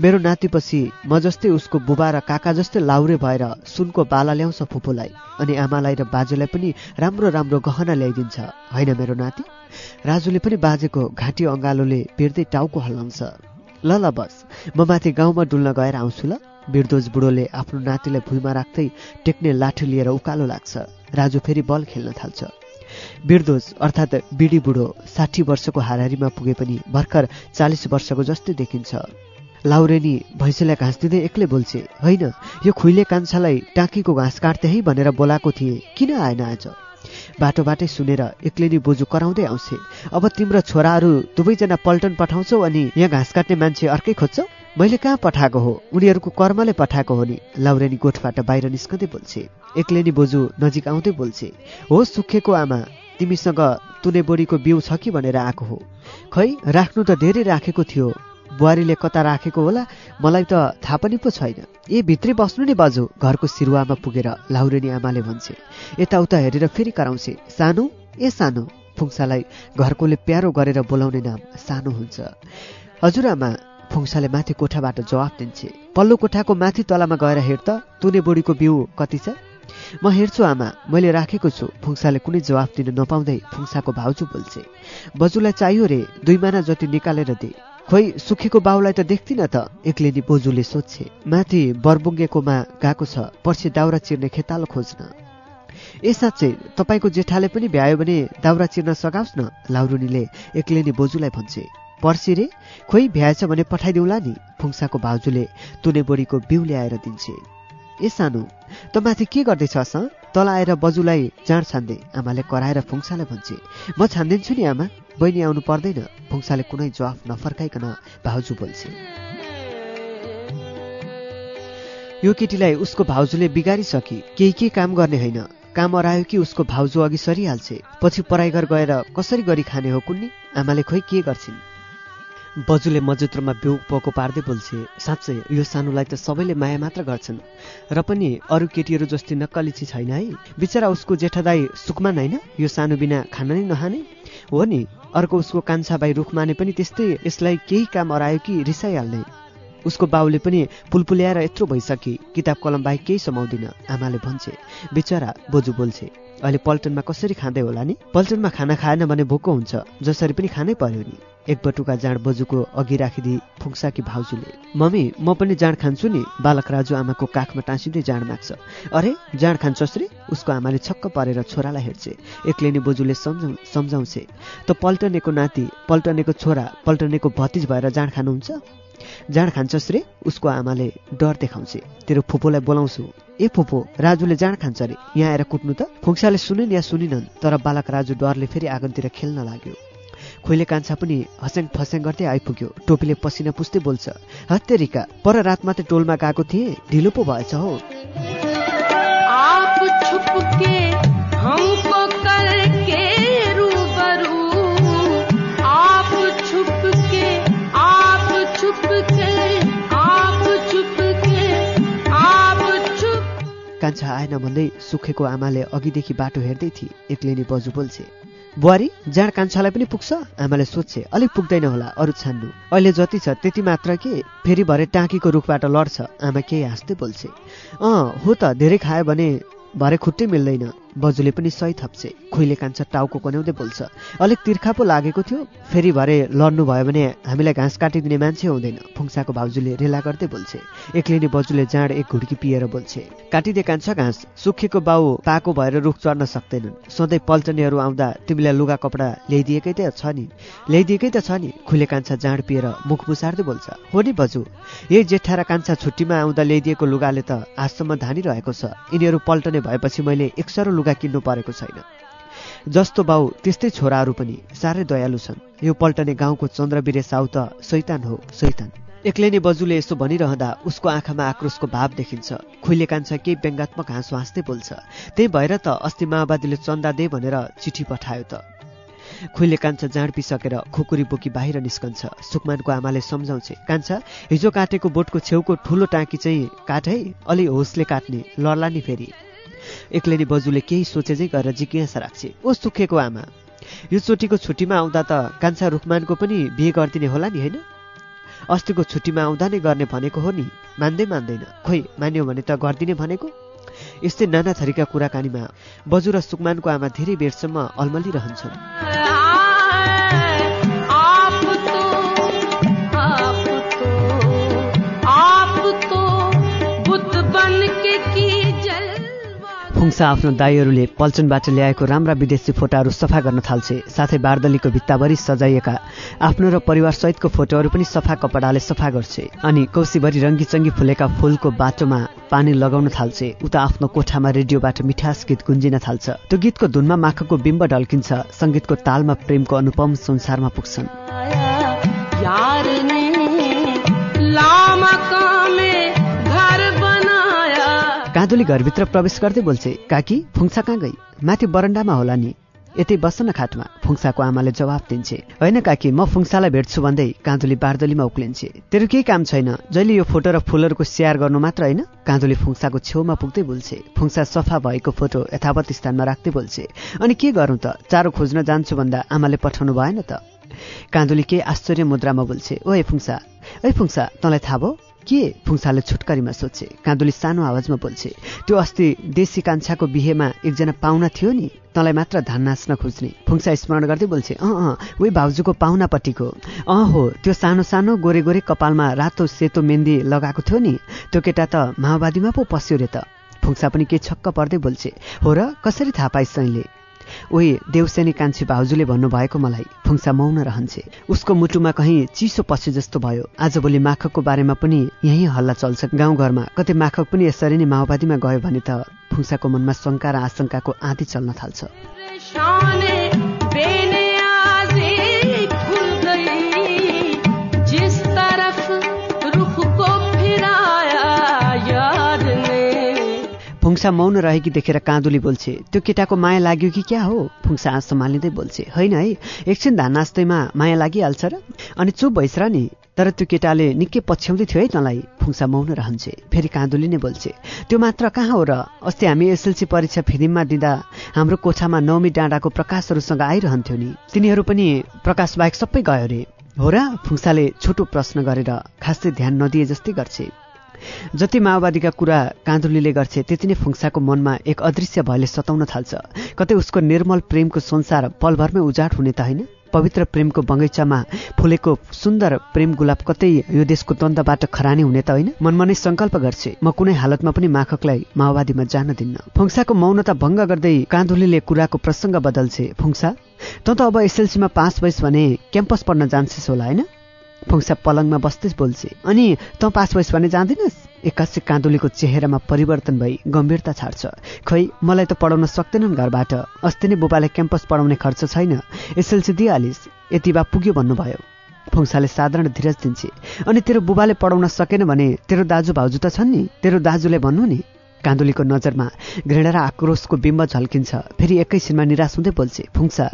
S1: मेरो नातिपछि म जस्तै उसको बुबा र काका जस्तै लाउरे भएर सुनको बाला ल्याउँछ फुपूलाई अनि आमालाई र बाजेलाई पनि राम्रो राम्रो गहना ल्याइदिन्छ। होइन मेरो नाति? राजुले पनि बाजेको घाँटी अँगालोले बेर्दै टाउको हल्लाउँछ। ल ल बस म माथि गाउँमा डुल्न गएर आउँछु ल। बिर्दोज बुढोले आफ्नो नातिलाई भुइँमा राख्दै टेक्ने लाठी लिएर उकालो लाग्छ। राजु फेरि बल खेल्न थाल्छ। बिर्दोज अर्थात् बिडी बुढो साठी वर्षको हाराहारीमा पुगे पनि भर्खर चालिस वर्षको जस्तै देखिन्छ। लाउरेनी भैँसीलाई घाँस दिँदै एक्लै बोल्छे होइन यो खुइले कान्छालाई टाँकीको घाँस काट्थे है भनेर बोलाएको थिएँ किन आएन आज? बाटोबाटै सुनेर एक्लै बोजू कराउँदै आउँछे अब तिम्रो छोराहरू दुवैजना पल्टन पठाउँछौ अनि यहाँ घाँस काट्ने मान्छे अर्कै खोज्छौ? मैले कहाँ पठाएको हो? उनीहरूको कर्मले पठाएको हो नि। लाउरेनी गोठबाट बाहिर निस्कँदै बोल्छे। एक्लेनी बोजू नजिक आउँदै बोल्छे हो सुखेको आमा तिमीसँग तुने बोडीको बिउ छ कि भनेर आएको हो? खै राख्नु त धेरै राखेको थियो। बुहारीले कता राखेको होला मलाई त थाहा पनि पो छैन। ए भित्री बस्नु नि बाजु घरको सिरुवामा पुगेर लाउरेनी आमाले भन्छे। यताउता हेरेर फेरि कराउँछे सानो ए सानो फुङ्सालाई घरकोले प्यारो गरेर बोलाउने नाम सानो हुन्छ। हजुर आमा फुङ्साले माथि कोठाबाट जवाफ दिन्छे। पल्लो कोठाको माथि तलामा गएर हेर त तुने बुढीको बिउ कति छ? म हेर्छु आमा मैले राखेको छु। फुङ्साले कुनै जवाफ दिन नपाउँदै फुङ्साको भाउजू बोल्छे। बजुलाई चाहियो रे दुई माना जति निकालेर दे। खोइ सुखेको बाउलाई त देख्दिन त? एक्लेनी बोजूले सोध्छे। माथि बरबुङ्गेकोमा गएको छ पर्सि दाउरा चिर्ने खेतालो खोज्न। ए साँच्चै तपाईँको जेठाले पनि भ्यायो भने दाउरा चिर्न सघाओस् न? लाउरुनीले एक्लेनी बोजूलाई भन्छे। पर्सि रे खोइ भ्याएछ भने पठाइदिउँला नि फुङ्साको भाउजूले तुने बोडीको बिउ ल्याएर दिन्छे। ए सानो त माथि के गर्दैछस् तल आएर बजुलाई जाँड छान्दै आमाले कराएर फुङ्सालाई भन्छे। म छान्दिन्छु नि आमा। बहिनी आउनु पर्दैन फुङ्साले कुनै जवाफ नफर्काइकन भाउजू बोल्छे। यो केटीलाई उसको भाउजूले बिगारिसके केही के काम गर्ने होइन। काम अरायो कि उसको भाउजू अघि सरिहाल्छे पछि पराइघर गएर कसरी गरी खाने हो कुन्नी? आमाले खोइ के गर्छिन्? बजुले मजुत्रोमा बिउ पोको पार्दै बोल्छे साँच्चै यो सानोलाई त सबैले माया मात्र गर्छन्। र पनि अरू केटीहरू जस्तै नक्कलिची छैन है। बिचरा उसको जेठादाई सुकमान होइन? यो सानो बिना खाना नै नखाने हो नि अर्को उसको कान्छाबाई रुखमाने पनि त्यस्तै यसलाई केही काम अरायो कि रिसाइहाल्ने? उसको बाउले पनि पुलपुल्याएर यत्रो भइसके किताब कलम बाहेक केही समाउँदिन। आमाले भन्छे बिचरा बोजू बोल्छे अहिले पल्टनमा कसरी खाँदै होला नि? पल्टनमा खाना खाएन भने भोको हुन्छ जसरी पनि खानै पर्यो नि। एक बटुका जाँड बजुको अघि राखिदिए फुङ्साकी भाउजूले मम्मी म पनि जाँड खान्छु नि बालक राजु आमाको काखमा टाँसिँदै जाँड माग्छ। अरे जाँड खान्छस् रे उसको आमाले छक्क परेर छोरालाई हेर्छे। एक्लै नै बोजूले सम्झाउ सम्झाउँछे त पल्टनेको नाति पल्टनेको छोरा पल्टनेको भतिज भएर जाँड खानुहुन्छ? जाँड खान्छस् रे उसको आमाले डर देखाउँछे। तेरो फुपूलाई बोलाउँछु। ए फुपो राजुले जाँड खान्छ रे यहाँ आएर कुट्नु त? फुक्साले सुनिन् या सुनिनन् तर बालक राजु डरले फेरि आँगनतिर खेल्न लाग्यो। खोइले कान्छा पनि हस्याङ फस्याङ गर्दै आइपुग्यो। टोपीले पसिना पुस्दै बोल्छ हत्तेरिका पर रात मात्रै टोलमा गएको थिएँ ढिलो पो भएछ हो। कान्छा आएन भन्दै सुखेको आमाले अघिदेखि बाटो हेर्दै थिए। एक्लिने बजु बोल्छे बुहारी जाँड कान्छालाई पनि पुग्छ? आमाले सोध्छे अलिक पुग्दैन होला अरू छान्नु। अहिले जति छ त्यति मात्र के? फेरि भरे टाँकीको रुखबाट लड्छ। आमा केही हाँस्दै बोल्छे। अँ हो त धेरै खायो भने भरे खुट्टै मिल्दैन। बजुले पनि सही थप्छे। खुइले कान्छ टाउको कन्याउँदै बोल्छ। अलिक तिर्खा पो लागेको थियो। फेरि भरे लड्नु भयो भने हामीलाई घाँस काटिदिने मान्छे हुँदैन। फुङ्साको भाउजूले रेला गर्दै बोल्छे। एक्लिने बजुले जाँड एक घुड्की पिएर बोल्छे। काटिदे कान्छ घाँस? सुखेको बाउ पाको भएर रुख चढ्न सक्दैनन्। सधैँ पल्टनेहरू आउँदा तिमीलाई लुगा कपडा ल्याइदिएकै त छ नि। ल्याइदिएकै त छ नि। खुले कान्छा जाँड पिएर मुख मुसार्दै बोल्छ। हो नि बजु। यही जेठा र कान्छा छुट्टीमा आउँदा ल्याइदिएको लुगाले त आजसम्म धानिरहेको छ। यिनीहरू पल्टने भएपछि मैले एकसरो लुगा किन्नु परेको छैन। जस्तो बाउ त्यस्तै छोराहरू पनि साह्रै दयालु छन्। यो पल्टने गाउँको चन्द्रबिरे साउ त शैतान हो शैतान। एक्लै नै बजुले यसो भनिरहँदा उसको आँखामा आक्रोशको भाव देखिन्छ। खुइले कान्छ केही व्यङ्गात्मक हाँसो हाँस्दै बोल्छ। त्यही भएर त अस्ति माओवादीले चन्दा दे भनेर चिठी पठायो त। खुइले कान्छा जाँड पिसकेर खुकुरी बोकी बाहिर निस्कन्छ। सुकमानको आमाले सम्झाउँछे। कान्छा हिजो काटेको बोटको छेउको ठुलो टाँकी चाहिँ काट अलि होसले काट्ने। लड्ला नि फेरि। एक्लै नै बजुले केही सोचेझै गरेर जिज्ञासा राख्छे। ओ सुखेको आमा यो चोटिको छुट्टीमा आउँदा त कान्छा रुखमानको पनि बिहे गरिदिने होला नि होइन? अस्तिको छुट्टीमा आउँदा नै गर्ने भनेको हो नि मान्दै मान्दैन। खोइ मान्यो भने त गरिदिने भनेको? यस्तै नाना थरीका कुराकानीमा बजु र सुकमानको आमा धेरै बेरसम्म अल्मलिरहन्छन्। फुङ्सा आफ्नो दाईहरूले पल्चनबाट ल्याएको राम्रा विदेशी फोटाहरू सफा गर्न थाल्छे। साथै बारदलीको भित्ताभरि सजाइएका आफ्नो र परिवारसहितको फोटोहरू पनि सफा कपडाले सफा गर्छे अनि कौशीभरि रङ्गीचङ्गी फुलेका फुलको बाटोमा पानी लगाउन थाल्छे। उता आफ्नो कोठामा रेडियोबाट मिठास गीत गुन्जिन थाल्छ। त्यो गीतको धुनमा माखको बिम्ब ढल्किन्छ। सङ्गीतको तालमा प्रेमको अनुपम संसारमा पुग्छन्। काँदुली घरभित्र प्रवेश गर्दै बोल्छे काकी फुङ्सा कहाँ गई? माथि बरन्डामा होला नि। यतै बस्छ न खाटमा फुङ्साको आमाले जवाफ दिन्छे होइन काकी म फुङ्सालाई भेट्छु भन्दै काँदुली बारदलीमा उक्लिन्छे। तेरो केही काम छैन। जहिले यो फोटो र फुलहरूको स्याहार गर्नु मात्र होइन? काँदुली फुङ्साको छेउमा पुग्दै बोल्छे। फुङ्सा सफा भएको फोटो यथावत स्थानमा राख्दै बोल्छे अनि के गरौँ त? चारो खोज्न जान्छु भन्दा आमाले पठाउनु भएन त? काँदुली केही आश्चर्य मुद्रामा बोल्छे ओए फुङ्सा ओए फुङ्सा तँलाई थाहा भयो? के फुङ्साले छुटकारीमा सोध्छे काँदुली सानो आवाजमा बोल्छे त्यो अस्ति देशी कान्छाको बिहेमा एकजना पाहुना थियो नि तँलाई मात्र धान नाच्न खोज्ने। फुङ्सा स्मरण गर्दै बोल्छे अँ अँ उही भाउजूको पाहुनापट्टिको। अँ हो त्यो सानो सानो गोरे गोरे कपालमा रातो सेतो मेहन्दी लगाएको थियो नि त्यो केटा त माओवादीमा पो पस्यो रे त। फुङ्सा पनि के छक्क पर्दै बोल्छे हो र कसरी थाहा पाइस् उही देउसेनी कान्छी भाउजूले भन्नुभएको मलाई फुङ्सा मौन रहन्छे। उसको मुटुमा कहीँ चिसो पछि जस्तो भयो। आजभोलि माखकको बारेमा पनि यहीँ हल्ला चल्छ। गाउँघरमा कतै माखक पनि यसरी नै माओवादीमा गयो भने त फुङ्साको मनमा शङ्का र आशंकाको आँधी चल्न थाल्छ। फुङ्सा मौन रहेकी देखेर काँदुली बोल्छे त्यो केटाको माया लाग्यो कि क्या हो? फुङ्सा आँस सम्हालिँदै बोल्छे होइन है एकछिन धान नाच्दैमा माया लागिहाल्छ र? अनि चुप भइस र नि तर त्यो केटाले निकै पछ्याउँदै थियो है तँलाई फुङ्सा मौन रहन्छे। फेरि काँदुली नै बोल्छे त्यो मात्र कहाँ हो र? अस्ति हामी एसएलसी परीक्षा फिल्ममा दिँदा हाम्रो कोठामा नवमी डाँडाको प्रकाशहरूसँग आइरहन्थ्यो नि। तिनीहरू पनि प्रकाश बाहेक सबै गयो रे। हो र? फुङ्साले छोटो प्रश्न गरेर खासै ध्यान नदिए जस्तै गर्छे। जति माओवादीका कुरा काँदुलीले गर्छे त्यति नै फुङ्साको मनमा एक अदृश्य भयले सताउन थाल्छ। कतै उसको निर्मल प्रेमको संसार पलभरमै उजाड हुने त होइन? पवित्र प्रेमको बगैँचामा फुलेको सुन्दर प्रेम गुलाब कतै यो देशको द्वन्द्वबाट खरानी हुने त होइन? मनमा नै सङ्कल्प गर्छे म कुनै हालतमा पनि माखकलाई माओवादीमा जान दिन्न। फुङ्साको मौनता भङ्ग गर्दै काँदुलीले कुराको प्रसङ्ग बदल्छे। फुङ्सा तँ त अब एसएलसीमा पास भइस् भने क्याम्पस पढ्न जान्छस् होला होइन? फुङ्सा पलङमा बस्दै बोल्छे। अनि तँ पास भइस भने जाँदिनस्? एक्कासी काँदुलीको चेहेरामा परिवर्तन भई गम्भीरता छाड्छ। खै मलाई त पढाउन सक्दैनन् घरबाट। अस्ति नै बुबाले क्याम्पस पढाउने खर्च छैन। एसएलसी दिइहालिस्। यति बा पुग्यो भन्नुभयो। फुङ्साले साधारण धीरज दिन्छे। अनि तेरो बुबाले पढाउन सकेन भने तेरो दाजु भाउजू त छन् नि। तेरो दाजुले भन्नु नि। काँदुलीको नजरमा घृणा र आक्रोशको बिम्ब झल्किन्छ। फेरि एकैछिनमा निराश हुँदै बोल्छे फुङ्सा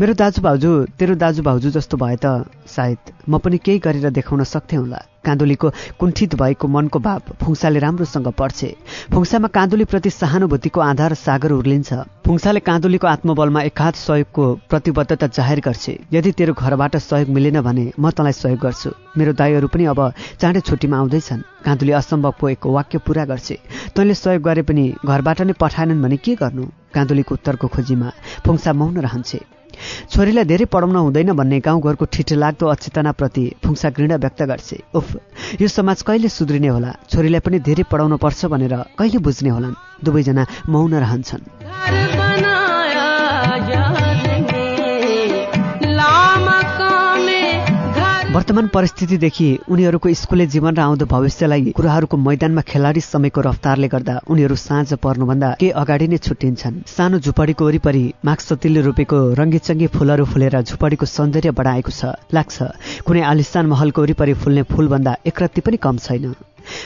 S1: मेरो दाजु भाउजू तेरो दाजु भाउजू जस्तो भए त सायद म पनि केही गरेर देखाउन सक्थेँ होला काँदुलीको कुण्ठित भएको मनको भाव फुङ्साले राम्रोसँग पढ्छे फुङ्सामा काँदुलीप्रति सहानुभूतिको आधार सागर उर्लिन्छ। फुङ्साले काँदुलीको आत्मबलमा एकाध सहयोगको प्रतिबद्धता जाहेर गर्छे। यदि तेरो घरबाट सहयोग मिलेन भने म तँलाई सहयोग गर्छु। मेरो दाईहरू पनि अब चाँडै छुट्टीमा आउँदैछन्। काँदुली असम्भवको एक वाक्य पूरा गर्छे। तैँले सहयोग गरे पनि घरबाट नै पठाएनन् भने के गर्नु? काँदुलीको उत्तरको खोजीमा फुङ्सा मौन रहन्छे। छोरीलाई धेरै पढाउन हुँदैन भन्ने गाउँघरको ठिठो लाग्दो अचेतनाप्रति फुङ्सा घृणा व्यक्त गर्छे। उफ यो समाज कहिले सुध्रिने होला? छोरीलाई पनि धेरै पढाउन पर्छ भनेर कहिले बुझ्ने होलान्? दुवैजना मौन रहन्छन्। वर्तमान परिस्थितिदेखि उनीहरूको स्कुले जीवन र आउँदो भविष्यलाई कुराहरूको मैदानमा खेलाडी समयको रफ्तारले गर्दा उनीहरू साँझ पर्नुभन्दा के अगाडि नै छुट्टिन्छन्। सानो झुपडीको वरिपरि माक्सतीले रोपेको रङ्गीचङ्गी फुलहरू फुलेर झुपडीको सौन्दर्य बढाएको छ लाग्छ। कुनै आलिस्तान महलको वरिपरि फुल्ने फुलभन्दा एकरत्ती पनि कम छैन।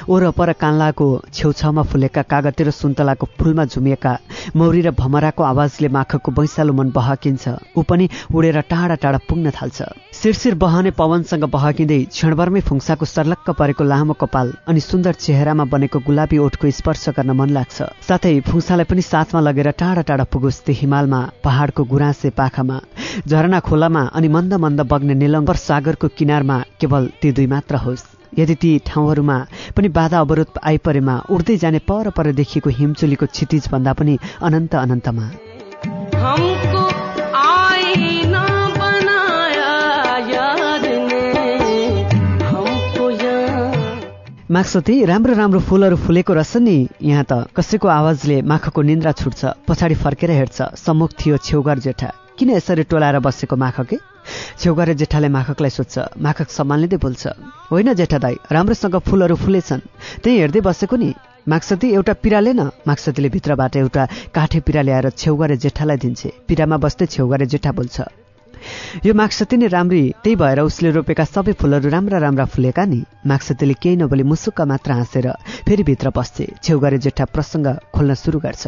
S1: ओरपर कान्लाको छेउछाउमा फुलेका कागती र सुन्तलाको फुलमा झुमिएका मौरी र भमराको आवाजले माखको बैसालो मन बहकिन्छ। ऊ पनि उडेर टाढा टाढा पुग्न थाल्छ। शिरशिर बहने पवनसँग बहकिँदै क्षणभरमै फुङ्साको सर्लक्क परेको लामो कपाल अनि सुन्दर चेहरामा बनेको गुलाबी ओठको स्पर्श गर्न मन लाग्छ। साथै फुङ्सालाई पनि साथमा लगेर टाढा टाढा पुगोस् त्यो हिमालमा पहाडको गुराँसे पाखामा झरना खोलामा अनि मन्द मन्द बग्ने निलम्बर सागरको किनारमा केवल ती दुई मात्र होस्। यदि ती ठाउँहरूमा पनि बाधा अवरोध आइपरेमा उड्दै जाने पर पर देखिएको हिमचुलीको क्षितिज भन्दा पनि अनन्त अनन्तमा। माक्सती राम्रो राम्रो फुलहरू फुलेको रहेछ नि यहाँ त। कसैको आवाजले माखको निन्द्रा छुट्छ पछाडि फर्केर हेर्छ सम्मुख थियो छेउगर जेठा। किन यसरी टोलाएर बसेको माखके छेउगरे जेठाले माखकलाई सोध्छ माखक सम्हाल्दै बोल्छ? होइन जेठा दाई राम्रोसँग फुलहरू फुलेछन्। त्यही हेर्दै बसेको नि। माक्सती एउटा पिरा न। माक्सतीले भित्रबाट एउटा काठे पिरा ल्याएर छेउगरे जेठालाई दिन्छे। पिरामा बस्दै छेउगरे जेठा बोल्छ यो माक्सती नै राम्री त्यही भएर उसले रोपेका सबै फुलहरू राम्रा राम्रा फुलेका नि? माक्सतीले केही नबोली मुसुक्क मात्र हाँसेर फेरि भित्र पस्छे छेउगरे जेठा प्रसङ्ग खोल्न सुरु गर्छ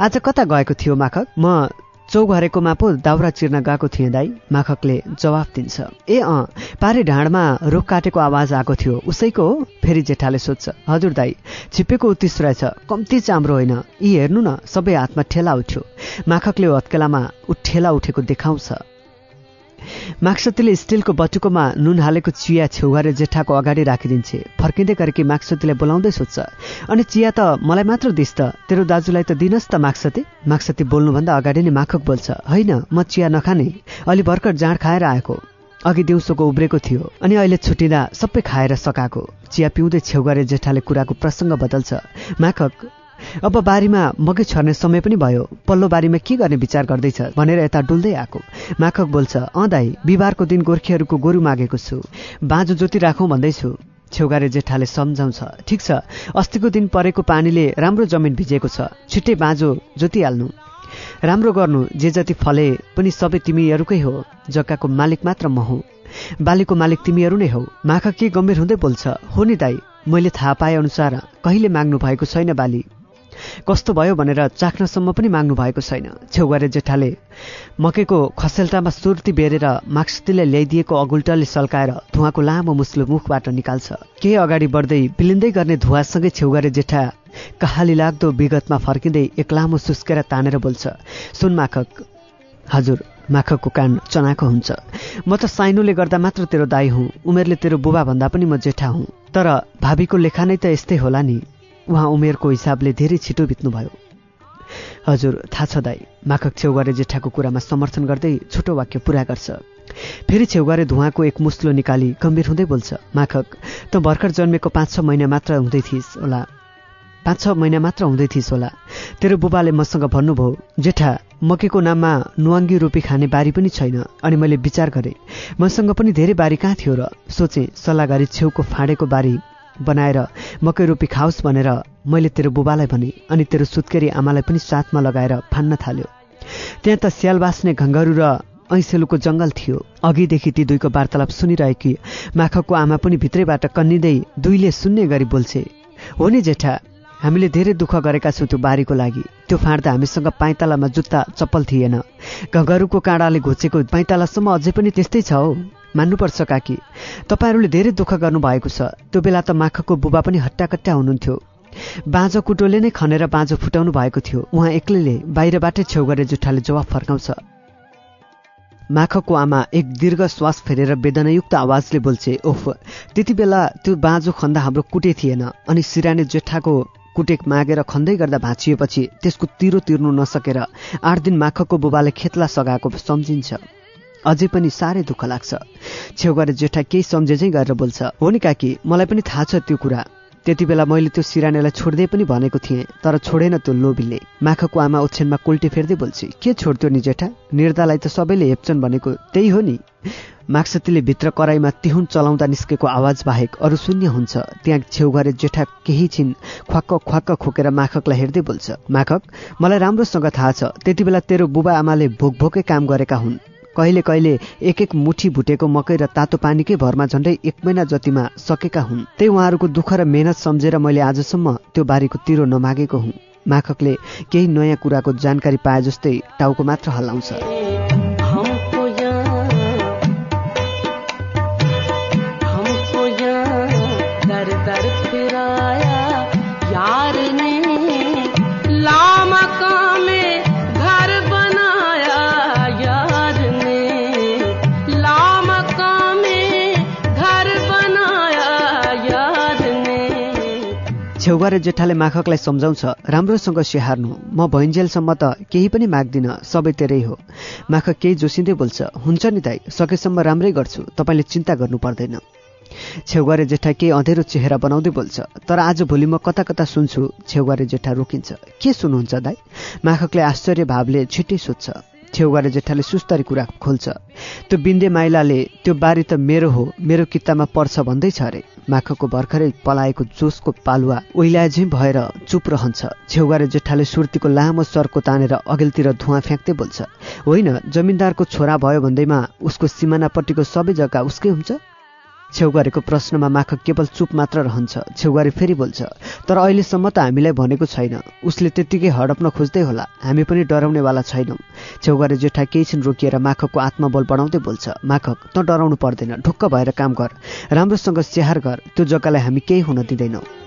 S1: आज कता गएको थियो माखक? म चौघरेकोमा पो दाउरा चिर्न गएको थिएँ दाई। माखकले जवाफ दिन्छ। ए अँ पारे ढाँडमा रुख काटेको आवाज आएको थियो। उसैको हो फेरि जेठाले सोध्छ। हजुर दाई छिप्पेको उत्तिस रहेछ। कम्ती चाम्रो होइन। यी हेर्नु न सबै हातमा ठेला उठ्यो। माखकले हत्केलामा ठेला उठेको देखाउँछ। माक्सतीले स्टिलको बटुकोमा नुन हालेको चिया छेउगारे जेठाको अगाडि राखिदिन्छे। फर्किँदै गरेकी माक्सतीले बोलाउँदै सोध्छ अनि चिया त मलाई मात्र दिस् त तेरो दाजुलाई त दिनस् त माक्सती? माक्सती बोल्नुभन्दा अगाडि नै माखक बोल्छ होइन म चिया नखाने। अलि भर्खर जाँड खाएर आएको। अघि दिउँसोको उब्रेको थियो अनि अहिले छुट्टिँदा सबै खाएर सकाएको। चिया पिउँदै छेउगारे जेठाले कुराको प्रसङ्ग बदल्छ। माखक अब बारीमा मकै छर्ने समय पनि भयो। पल्लो बारीमा के गर्ने विचार गर्दैछ भनेर यता डुल्दै आएको। माखक बोल्छ अँ दाई बिहिबारको दिन गोर्खीहरूको गोरु मागेको छु। बाँझो जोति राखौँ भन्दैछु। छेउगारे जेठाले सम्झाउँछ ठिक छ अस्तिको दिन परेको पानीले राम्रो जमिन भिजेको छ। छिट्टै बाँझो जोतिहाल्नु। राम्रो गर्नु जे जति फले पनि सबै तिमीहरूकै हो। जग्गाको मालिक मात्र म हुँ। बालीको मालिक तिमीहरू नै हौ। माखा के गम्भीर हुँदै बोल्छ हो नि दाई मैले थाहा पाए अनुसार कहिले माग्नु भएको छैन बाली। कस्तो भयो भनेर चाख्नसम्म पनि माग्नु भएको छैन। छेउगारे जेठाले मकैको खसेल्टामा सुर्ती बेरेर माक्सतीले ल्याइदिएको अगुल्टले सल्काएर धुवाको लामो मुस्लो मुखबाट निकाल्छ। केही अगाडि बढ्दै बिलिँदै गर्ने धुवासँगै छेउगारे जेठा कहाली लाग्दो विगतमा फर्किँदै एक लामो सुस्केर तानेर बोल्छ सुन माखक हजुर माखकको कान चनाको हुन्छ। म त साइनोले गर्दा मात्र तेरो दाई हुँ उमेरले तेरो बुबा भन्दा पनि म जेठा हुँ। तर भावीको लेखा नै त यस्तै होला नि। उहाँ उमेरको हिसाबले धेरै छिटो बित्नुभयो। हजुर थाहा छ दाई माखक छेउगारे जेठाको कुरामा समर्थन गर्दै छोटो वाक्य पुरा गर्छ। फेरि छेउगारे धुवाको एक मुस्लो निकाली गम्भीर हुँदै बोल्छ माखक त भर्खर जन्मेको पाँच छ महिना मात्र हुँदै थिइस् होला। पाँच छ महिना मात्र हुँदै थिइस् होला। तेरो बुबाले मसँग भन्नुभयो जेठा मकैको नाममा नुवाङ्गी रोपी खाने बारी पनि छैन अनि मैले विचार गरेँ। मसँग पनि धेरै बारी कहाँ थियो र? सोचेँ सल्लाहगारी छेउको फाँडेको बारी बनाएर मकै रोपी खाओस् भनेर मैले तेरो बुबालाई भने अनि तेरो सुत्केरी आमालाई पनि साथमा लगाएर फान्न थाल्यो। त्यहाँ त स्याल बाँच्ने घङ्गरू र ऐसेलुको जङ्गल थियो। अघिदेखि ती दुईको वार्तालाप सुनिरहेकी माखकको आमा पनि भित्रैबाट कन्निँदै दुईले सुन्ने गरी बोल्छे हो नि जेठा हामीले धेरै दुःख गरेका छौँ त्यो बारीको लागि। त्यो फाँड्दा हामीसँग पाइतालामा जुत्ता चप्पल थिएन। घगरुको काँडाले घोचेको पाइतालासम्म अझै पनि त्यस्तै छ हौ। मान्नुपर्छ काकी। तपाईँहरूले धेरै दुःख गर्नुभएको छ। त्यो बेला त माखकको बुबा पनि हट्टाकट्टा हुनुहुन्थ्यो। बाँझो कुटोले नै खनेर बाँझो फुटाउनु भएको थियो। उहाँ एक्लैले बाहिरबाटै छेउ गरेर जुठाले जवाफ फर्काउँछ। माखकको आमा एक दीर्घ श्वास फेरेर वेदनायुक्त आवाजले बोल्छे ओफ त्यति बेला त्यो बाँझो खन्दा हाम्रो कुटे थिएन। अनि सिराने जेठाको कुटेक मागेर खन्दै गर्दा भाँचिएपछि त्यसको तिरो तिर्नु नसकेर आठ दिन माखकको बुबाले खेतला सघाएको सम्झिन्छ। अझै पनि साह्रै दुःख लाग्छ। छेउ गरेर जेठा केही सम्झे गरेर बोल्छ हो नि काकी मलाई पनि थाहा छ त्यो कुरा। त्यति बेला मैले त्यो सिरानेलाई छोड्दै पनि भनेको थिएँ तर छोडेन त्यो लोभीले। माखको आमा ओछ्यानमा कुल्टी फेर्दै बोल्छ के छोड्थ्यो नि जेठा? निर्दालाई त सबैले हेप्छन् भनेको त्यही हो नि। माक्सतीले भित्र कराईमा तिहुन चलाउँदा निस्केको आवाज बाहेक अरू शून्य हुन्छ। त्यहाँ छेउ गरे जेठा केही छिन् ख्वाक्क ख्वाक्क खोकेर माखकलाई हेर्दै बोल्छ माखक मलाई राम्रोसँग थाहा छ त्यति बेला तेरो बुबा आमाले भोक भोकै काम गरेका हुन्। कहिले कहिले एक एक मुठी भुटेको मकै र तातो पानीकै भरमा झन्डै एक महिना जतिमा सकेका हुन्। त्यही उहाँहरूको दुःख र मेहनत सम्झेर मैले आजसम्म त्यो बारीको तिरो नमागेको हुँ। माखकले केही नयाँ कुराको जानकारी पाए जस्तै टाउको मात्र हल्लाउँछ। छेउगारे जेठाले माखकलाई सम्झाउँछ राम्रोसँग स्याहार्नु। म भइन्जेलसम्म त केही पनि माग्दिन सबै तेरै हो। माखक केही जोसिँदै बोल्छ हुन्छ नि दाई सकेसम्म राम्रै गर्छु तपाईँले चिन्ता गर्नु पर्दैन। छेउगारे जेठा केही अँधेरो चेहरा बनाउँदै बोल्छ तर आज भोलि म कता कता सुन्छु छेउगारे जेठा रोकिन्छ। के सुन्नुहुन्छ दाई? माखकले आश्चर्य भावले छिट्टै सोध्छ। छेउगारे जेठाले सुस्तरी कुरा खोल्छ त्यो बिन्दे माइलाले त्यो बारी त मेरो हो मेरो कित्तामा पर्छ भन्दैछ अरे। माखको भर्खरै पलाएको जोसको पालुवा ओइलाझै भएर चुप रहन्छ। छेउगारे जेठाले सुर्तीको लामो सर्को तानेर अघिल्तिर धुवा फ्याँक्दै बोल्छ होइन जमिनदारको छोरा भयो भन्दैमा उसको सिमानापट्टिको सबै जग्गा उसकै हुन्छ? छेउगारेको प्रश्नमा माखक केवल चुप मात्र रहन्छ। छेउगारे फेरि बोल्छ तर अहिलेसम्म त हामीलाई भनेको छैन। उसले त्यत्तिकै हडप्न खोज्दै होला। हामी पनि डराउनेवाला छैनौँ। छेउगारे जेठा केही छिन रोकिएर माखकको आत्मबल बढाउँदै बोल्छ माखक त डराउनु पर्दैन। ढुक्क भएर काम गर। राम्रोसँग स्याहार गर। त्यो जग्गालाई हामी केही हुन दिँदैनौँ।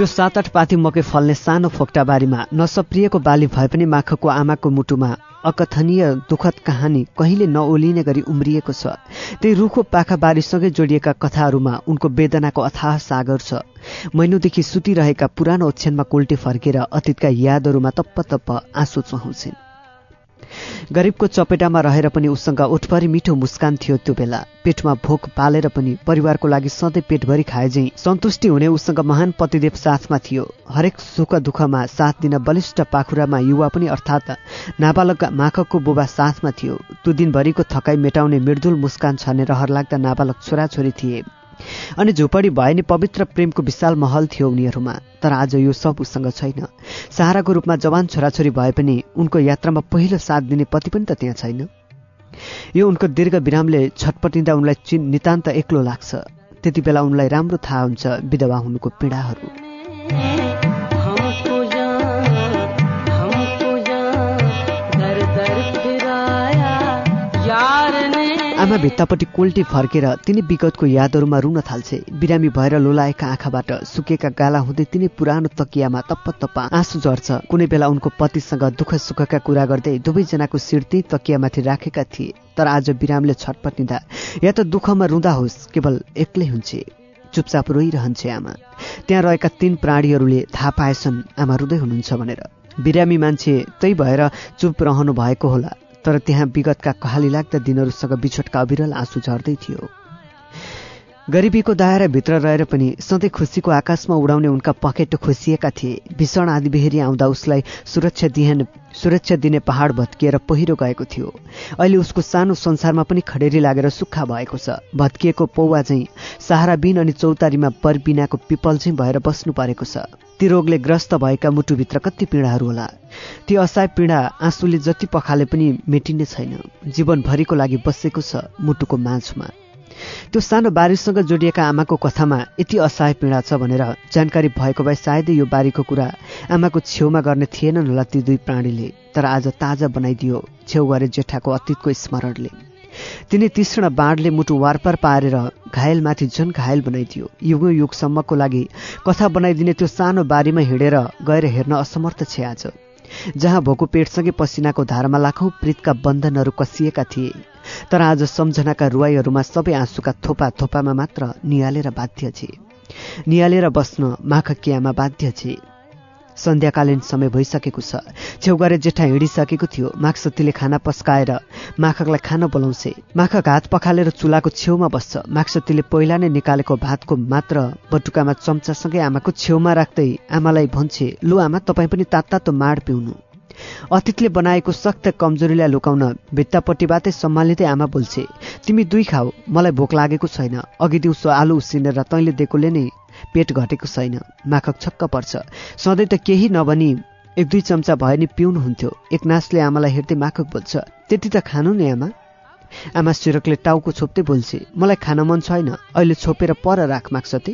S1: त्यो सात आठ पाथी मकै फल्ने सानो फोक्टा बारीमा नसप्रिएको बाली भए पनि माखको आमाको मुटुमा अकथनीय दुःखद कहानी कहिले नओलिने गरी उम्रिएको छ। त्यही रुखो पाखा बारीसँगै जोडिएका कथाहरूमा उनको वेदनाको अथाह सागर छ। महिनौदेखि सुतिरहेका पुरानो ओछ्यानमा कोल्टे फर्केर अतीतका यादहरूमा तप्प तप्प आँसु चुहाउँछिन्। गरिबको चपेटामा रहेर पनि उसँग उठभरि मिठो मुस्कान थियो त्यो बेला। पेटमा भोक पालेर पनि परिवारको लागि सधैँ पेटभरि खाए झैँ सन्तुष्टि हुने उसँग महान पतिदेव साथमा थियो। हरेक सुख दुःखमा साथ दिन बलिष्ठ पाखुरामा युवा पनि अर्थात् नाबालक माखकको बुबा साथमा थियो। त्यो दिनभरिको थकाइ मेटाउने मृदुल मुस्कान छर्ने रहर लाग्दा नाबालक छोराछोरी थिए। अनि झुपडी भए नि पवित्र प्रेमको विशाल महल थियो उनीहरूमा तर आज यो सब उसँग छैन। सहाराको रूपमा जवान छोराछोरी भए पनि उनको यात्रामा पहिलो साथ दिने पति पनि त त्यहाँ छैन। यो उनको दीर्घ विरामले छटपटिँदा उनलाई चिन नितान्त एक्लो लाग्छ। त्यति बेला उनलाई राम्रो थाहा हुन्छ विधवा हुनुको पीडाहरू। आमा भित्तापट्टि कोल्टी फर्केर तिनी विगतको यादहरूमा रुन थाल्छे। बिरामी भएर लोलाएका आँखाबाट सुकेका गाला हुँदै तिनी पुरानो तकियामा तप्प तप्प आँसु झर्छ। कुनै बेला उनको पतिसँग दुःख सुखका कुरा गर्दै दुवैजनाको शिर त्यही तकियामाथि राखेका थिए। तर आज बिरामले छटपटिँदा या त दुःखमा रुँदा होस् केवल एक्लै हुन्छे। चुपचाप रोइरहन्छे आमा। त्यहाँ रहेका तीन प्राणीहरूले थाहा पाएछन् आमा रुँदै हुनुहुन्छ भनेर। बिरामी मान्छे त्यही भएर चुप रहनु भएको होला। तर त्यहाँ विगतका कहाली लाग्दा दिनहरूसँग बिछोटका अविरल आँसु झर्दै थियो। गरिबीको दायराभित्र रहेर पनि सधैँ खुसीको आकाशमा उडाउने उनका पखेट खोसिएका थिए। भीषण आदि बेहेरी आउँदा उसलाई सुरक्षा दिएन सुरक्षा दिने पहाड भत्किएर पहिरो गएको थियो। अहिले उसको सानो संसारमा पनि खडेरी लागेर सुक्खा भएको छ। भत्किएको पौवा चाहिँ सहाराबिन अनि चौतारीमा बरबिनाको पिपल चाहिँ भएर बस्नु परेको छ। ती रोगले ग्रस्त भएका मुटुभित्र कति पीडाहरू होला। ती असहाय पीडा आँसुले जति पखाले पनि मेटिने छैन। जीवनभरिको लागि बसेको छ मुटुको माझमा। त्यो सानो बारीसँग जोडिएका आमाको कथामा यति असहाय पीडा छ भनेर जानकारी भएको भए सायदै यो बारीको कुरा आमाको छेउमा गर्ने थिएनन् होला ती दुई प्राणीले तर आज ताजा बनाइदियो छेउ गरे जेठाको अतीतको स्मरणले। तिनी तीक्ष्ण बाँडले मुटु वारपार पारेर घायलमाथि झन घायल बनाइदियो। युग युगसम्मको लागि कथा बनाइदिने त्यो सानो बारीमा हिँडेर गएर हेर्न असमर्थ छे आज जहाँ भोको पेटसँगै पसिनाको धारमा लाखौँ प्रीतका बन्धनहरू कसिएका थिए। तर आज सम्झनाका रुवाईहरूमा सबै आँसुका थोपा थोपामा मात्र निहालेर बाध्य छे। निहालेर बस्न माखकियामा बाध्य छे। सन्ध्याकालीन समय भइसकेको छ। छेउ गरे जेठा हिँडिसकेको थियो। माक्सतीले खाना पस्काएर माखकलाई खान बोलाउँछे माखक हात पखालेर चुलाको छेउमा बस्छ। माक्सतीले पहिला नै निकालेको भातको मात्र बटुकामा चम्चासँगै आमाको छेउमा राख्दै आमालाई भन्छे लु आमा तपाईँ पनि तातो माड पिउनु। अतीतले बनाएको सख्त कमजोरीलाई लुकाउन भित्तापट्टिबाटै सम्हालिँदै आमा बोल्छे तिमी दुई खाऊ मलाई भोक लागेको छैन। अघि दिउँसो आलु उसिनेर तैँले दिएकोले नै पेट घटेको छैन। माखक छक्क पर्छ। सधैँ त केही नभनी एक दुई चम्चा भए नि पिउनुहुन्थ्यो। एक नासले आमालाई हेर्दै माखक बोल्छ त्यति त खानु नि आमा आमा सिरकले टाउको छोप्दै बोल्छे मलाई खान मन छैन। अहिले छोपेर पर राख माग्छते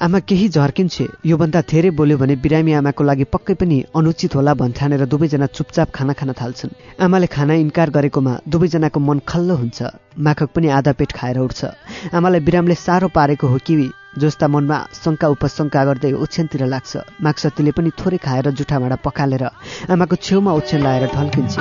S1: आमा केही झर्किन्छे। योभन्दा धेरै बोल्यो भने बिरामी आमाको लागि पक्कै पनि अनुचित होला भन्ठानेर दुवैजना चुपचाप खाना खान थाल्छन्। आमाले खाना इन्कार गरेकोमा दुवैजनाको मन खल्लो हुन्छ। माखक पनि आधा पेट खाएर उठ्छ। आमालाई बिरामले साह्रो पारेको हो कि जस्ता मनमा शङ्का उपशङ्का गर्दै ओछ्यानतिर लाग्छ। माक्सतीले पनि थोरै खाएर जुठा भाँडा पकालेर आमाको छेउमा ओछ्यान लाएर ढल्किन्छ।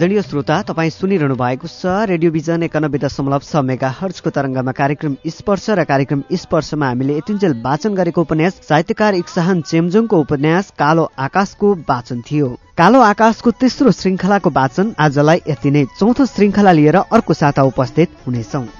S1: आदरणीय श्रोता तपाईँ सुनिरहनु भएको छ रेडियो भिजन एकानब्बे दशमलव छ मेगा हर्चको तरङ्गमा कार्यक्रम स्पर्श र कार्यक्रम स्पर्शमा हामीले यतिन्जेल वाचन गरेको उपन्यास साहित्यकार इक्साहन चेम्जोङको उपन्यास कालो आकाशको वाचन थियो। कालो आकाशको तेस्रो श्रृङ्खलाको वाचन आजलाई यति नै। चौथो श्रृङ्खला लिएर अर्को साता उपस्थित हुनेछौँ।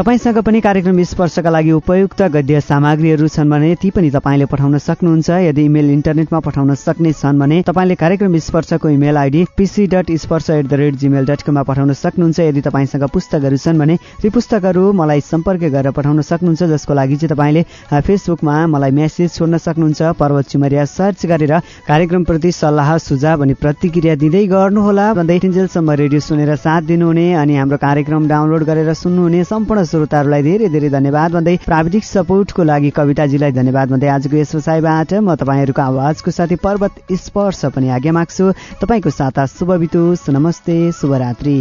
S1: तपाईँसँग पनि कार्यक्रम स्पर्शका लागि उपयुक्त गद्य सामग्रीहरू छन् भने ती पनि तपाईँले पठाउन सक्नुहुन्छ। यदि इमेल इन्टरनेटमा पठाउन सक्ने छन् भने तपाईँले कार्यक्रम स्पर्शको email ID PC dot Sparsh at the rate Gmail dot कममा पठाउन सक्नुहुन्छ। यदि तपाईँसँग पुस्तकहरू छन् भने ती पुस्तकहरू मलाई सम्पर्क गरेर पठाउन सक्नुहुन्छ जसको लागि चाहिँ तपाईँले फेसबुकमा मलाई मेसेज छोड्न सक्नुहुन्छ। पर्वत चिमरिया सर्च गरेर कार्यक्रमप्रति सल्लाह सुझाव अनि प्रतिक्रिया दिँदै गर्नुहोला। भन्दै तिनजेलसम्म रेडियो सुनेर साथ दिनुहुने अनि हाम्रो कार्यक्रम डाउनलोड गरेर सुन्नुहुने सम्पूर्ण श्रोताहरूलाई धेरै धेरै धन्यवाद। भन्दै प्राविधिक सपोर्टको लागि कविताजीलाई धन्यवाद। भन्दै आजको यस वसाइबाट म तपाईँहरूको आवाजको साथै पर्वत स्पर्श पनि आज्ञा माग्छु। तपाईँको साता शुभ बितोस्। नमस्ते। शुभरात्री।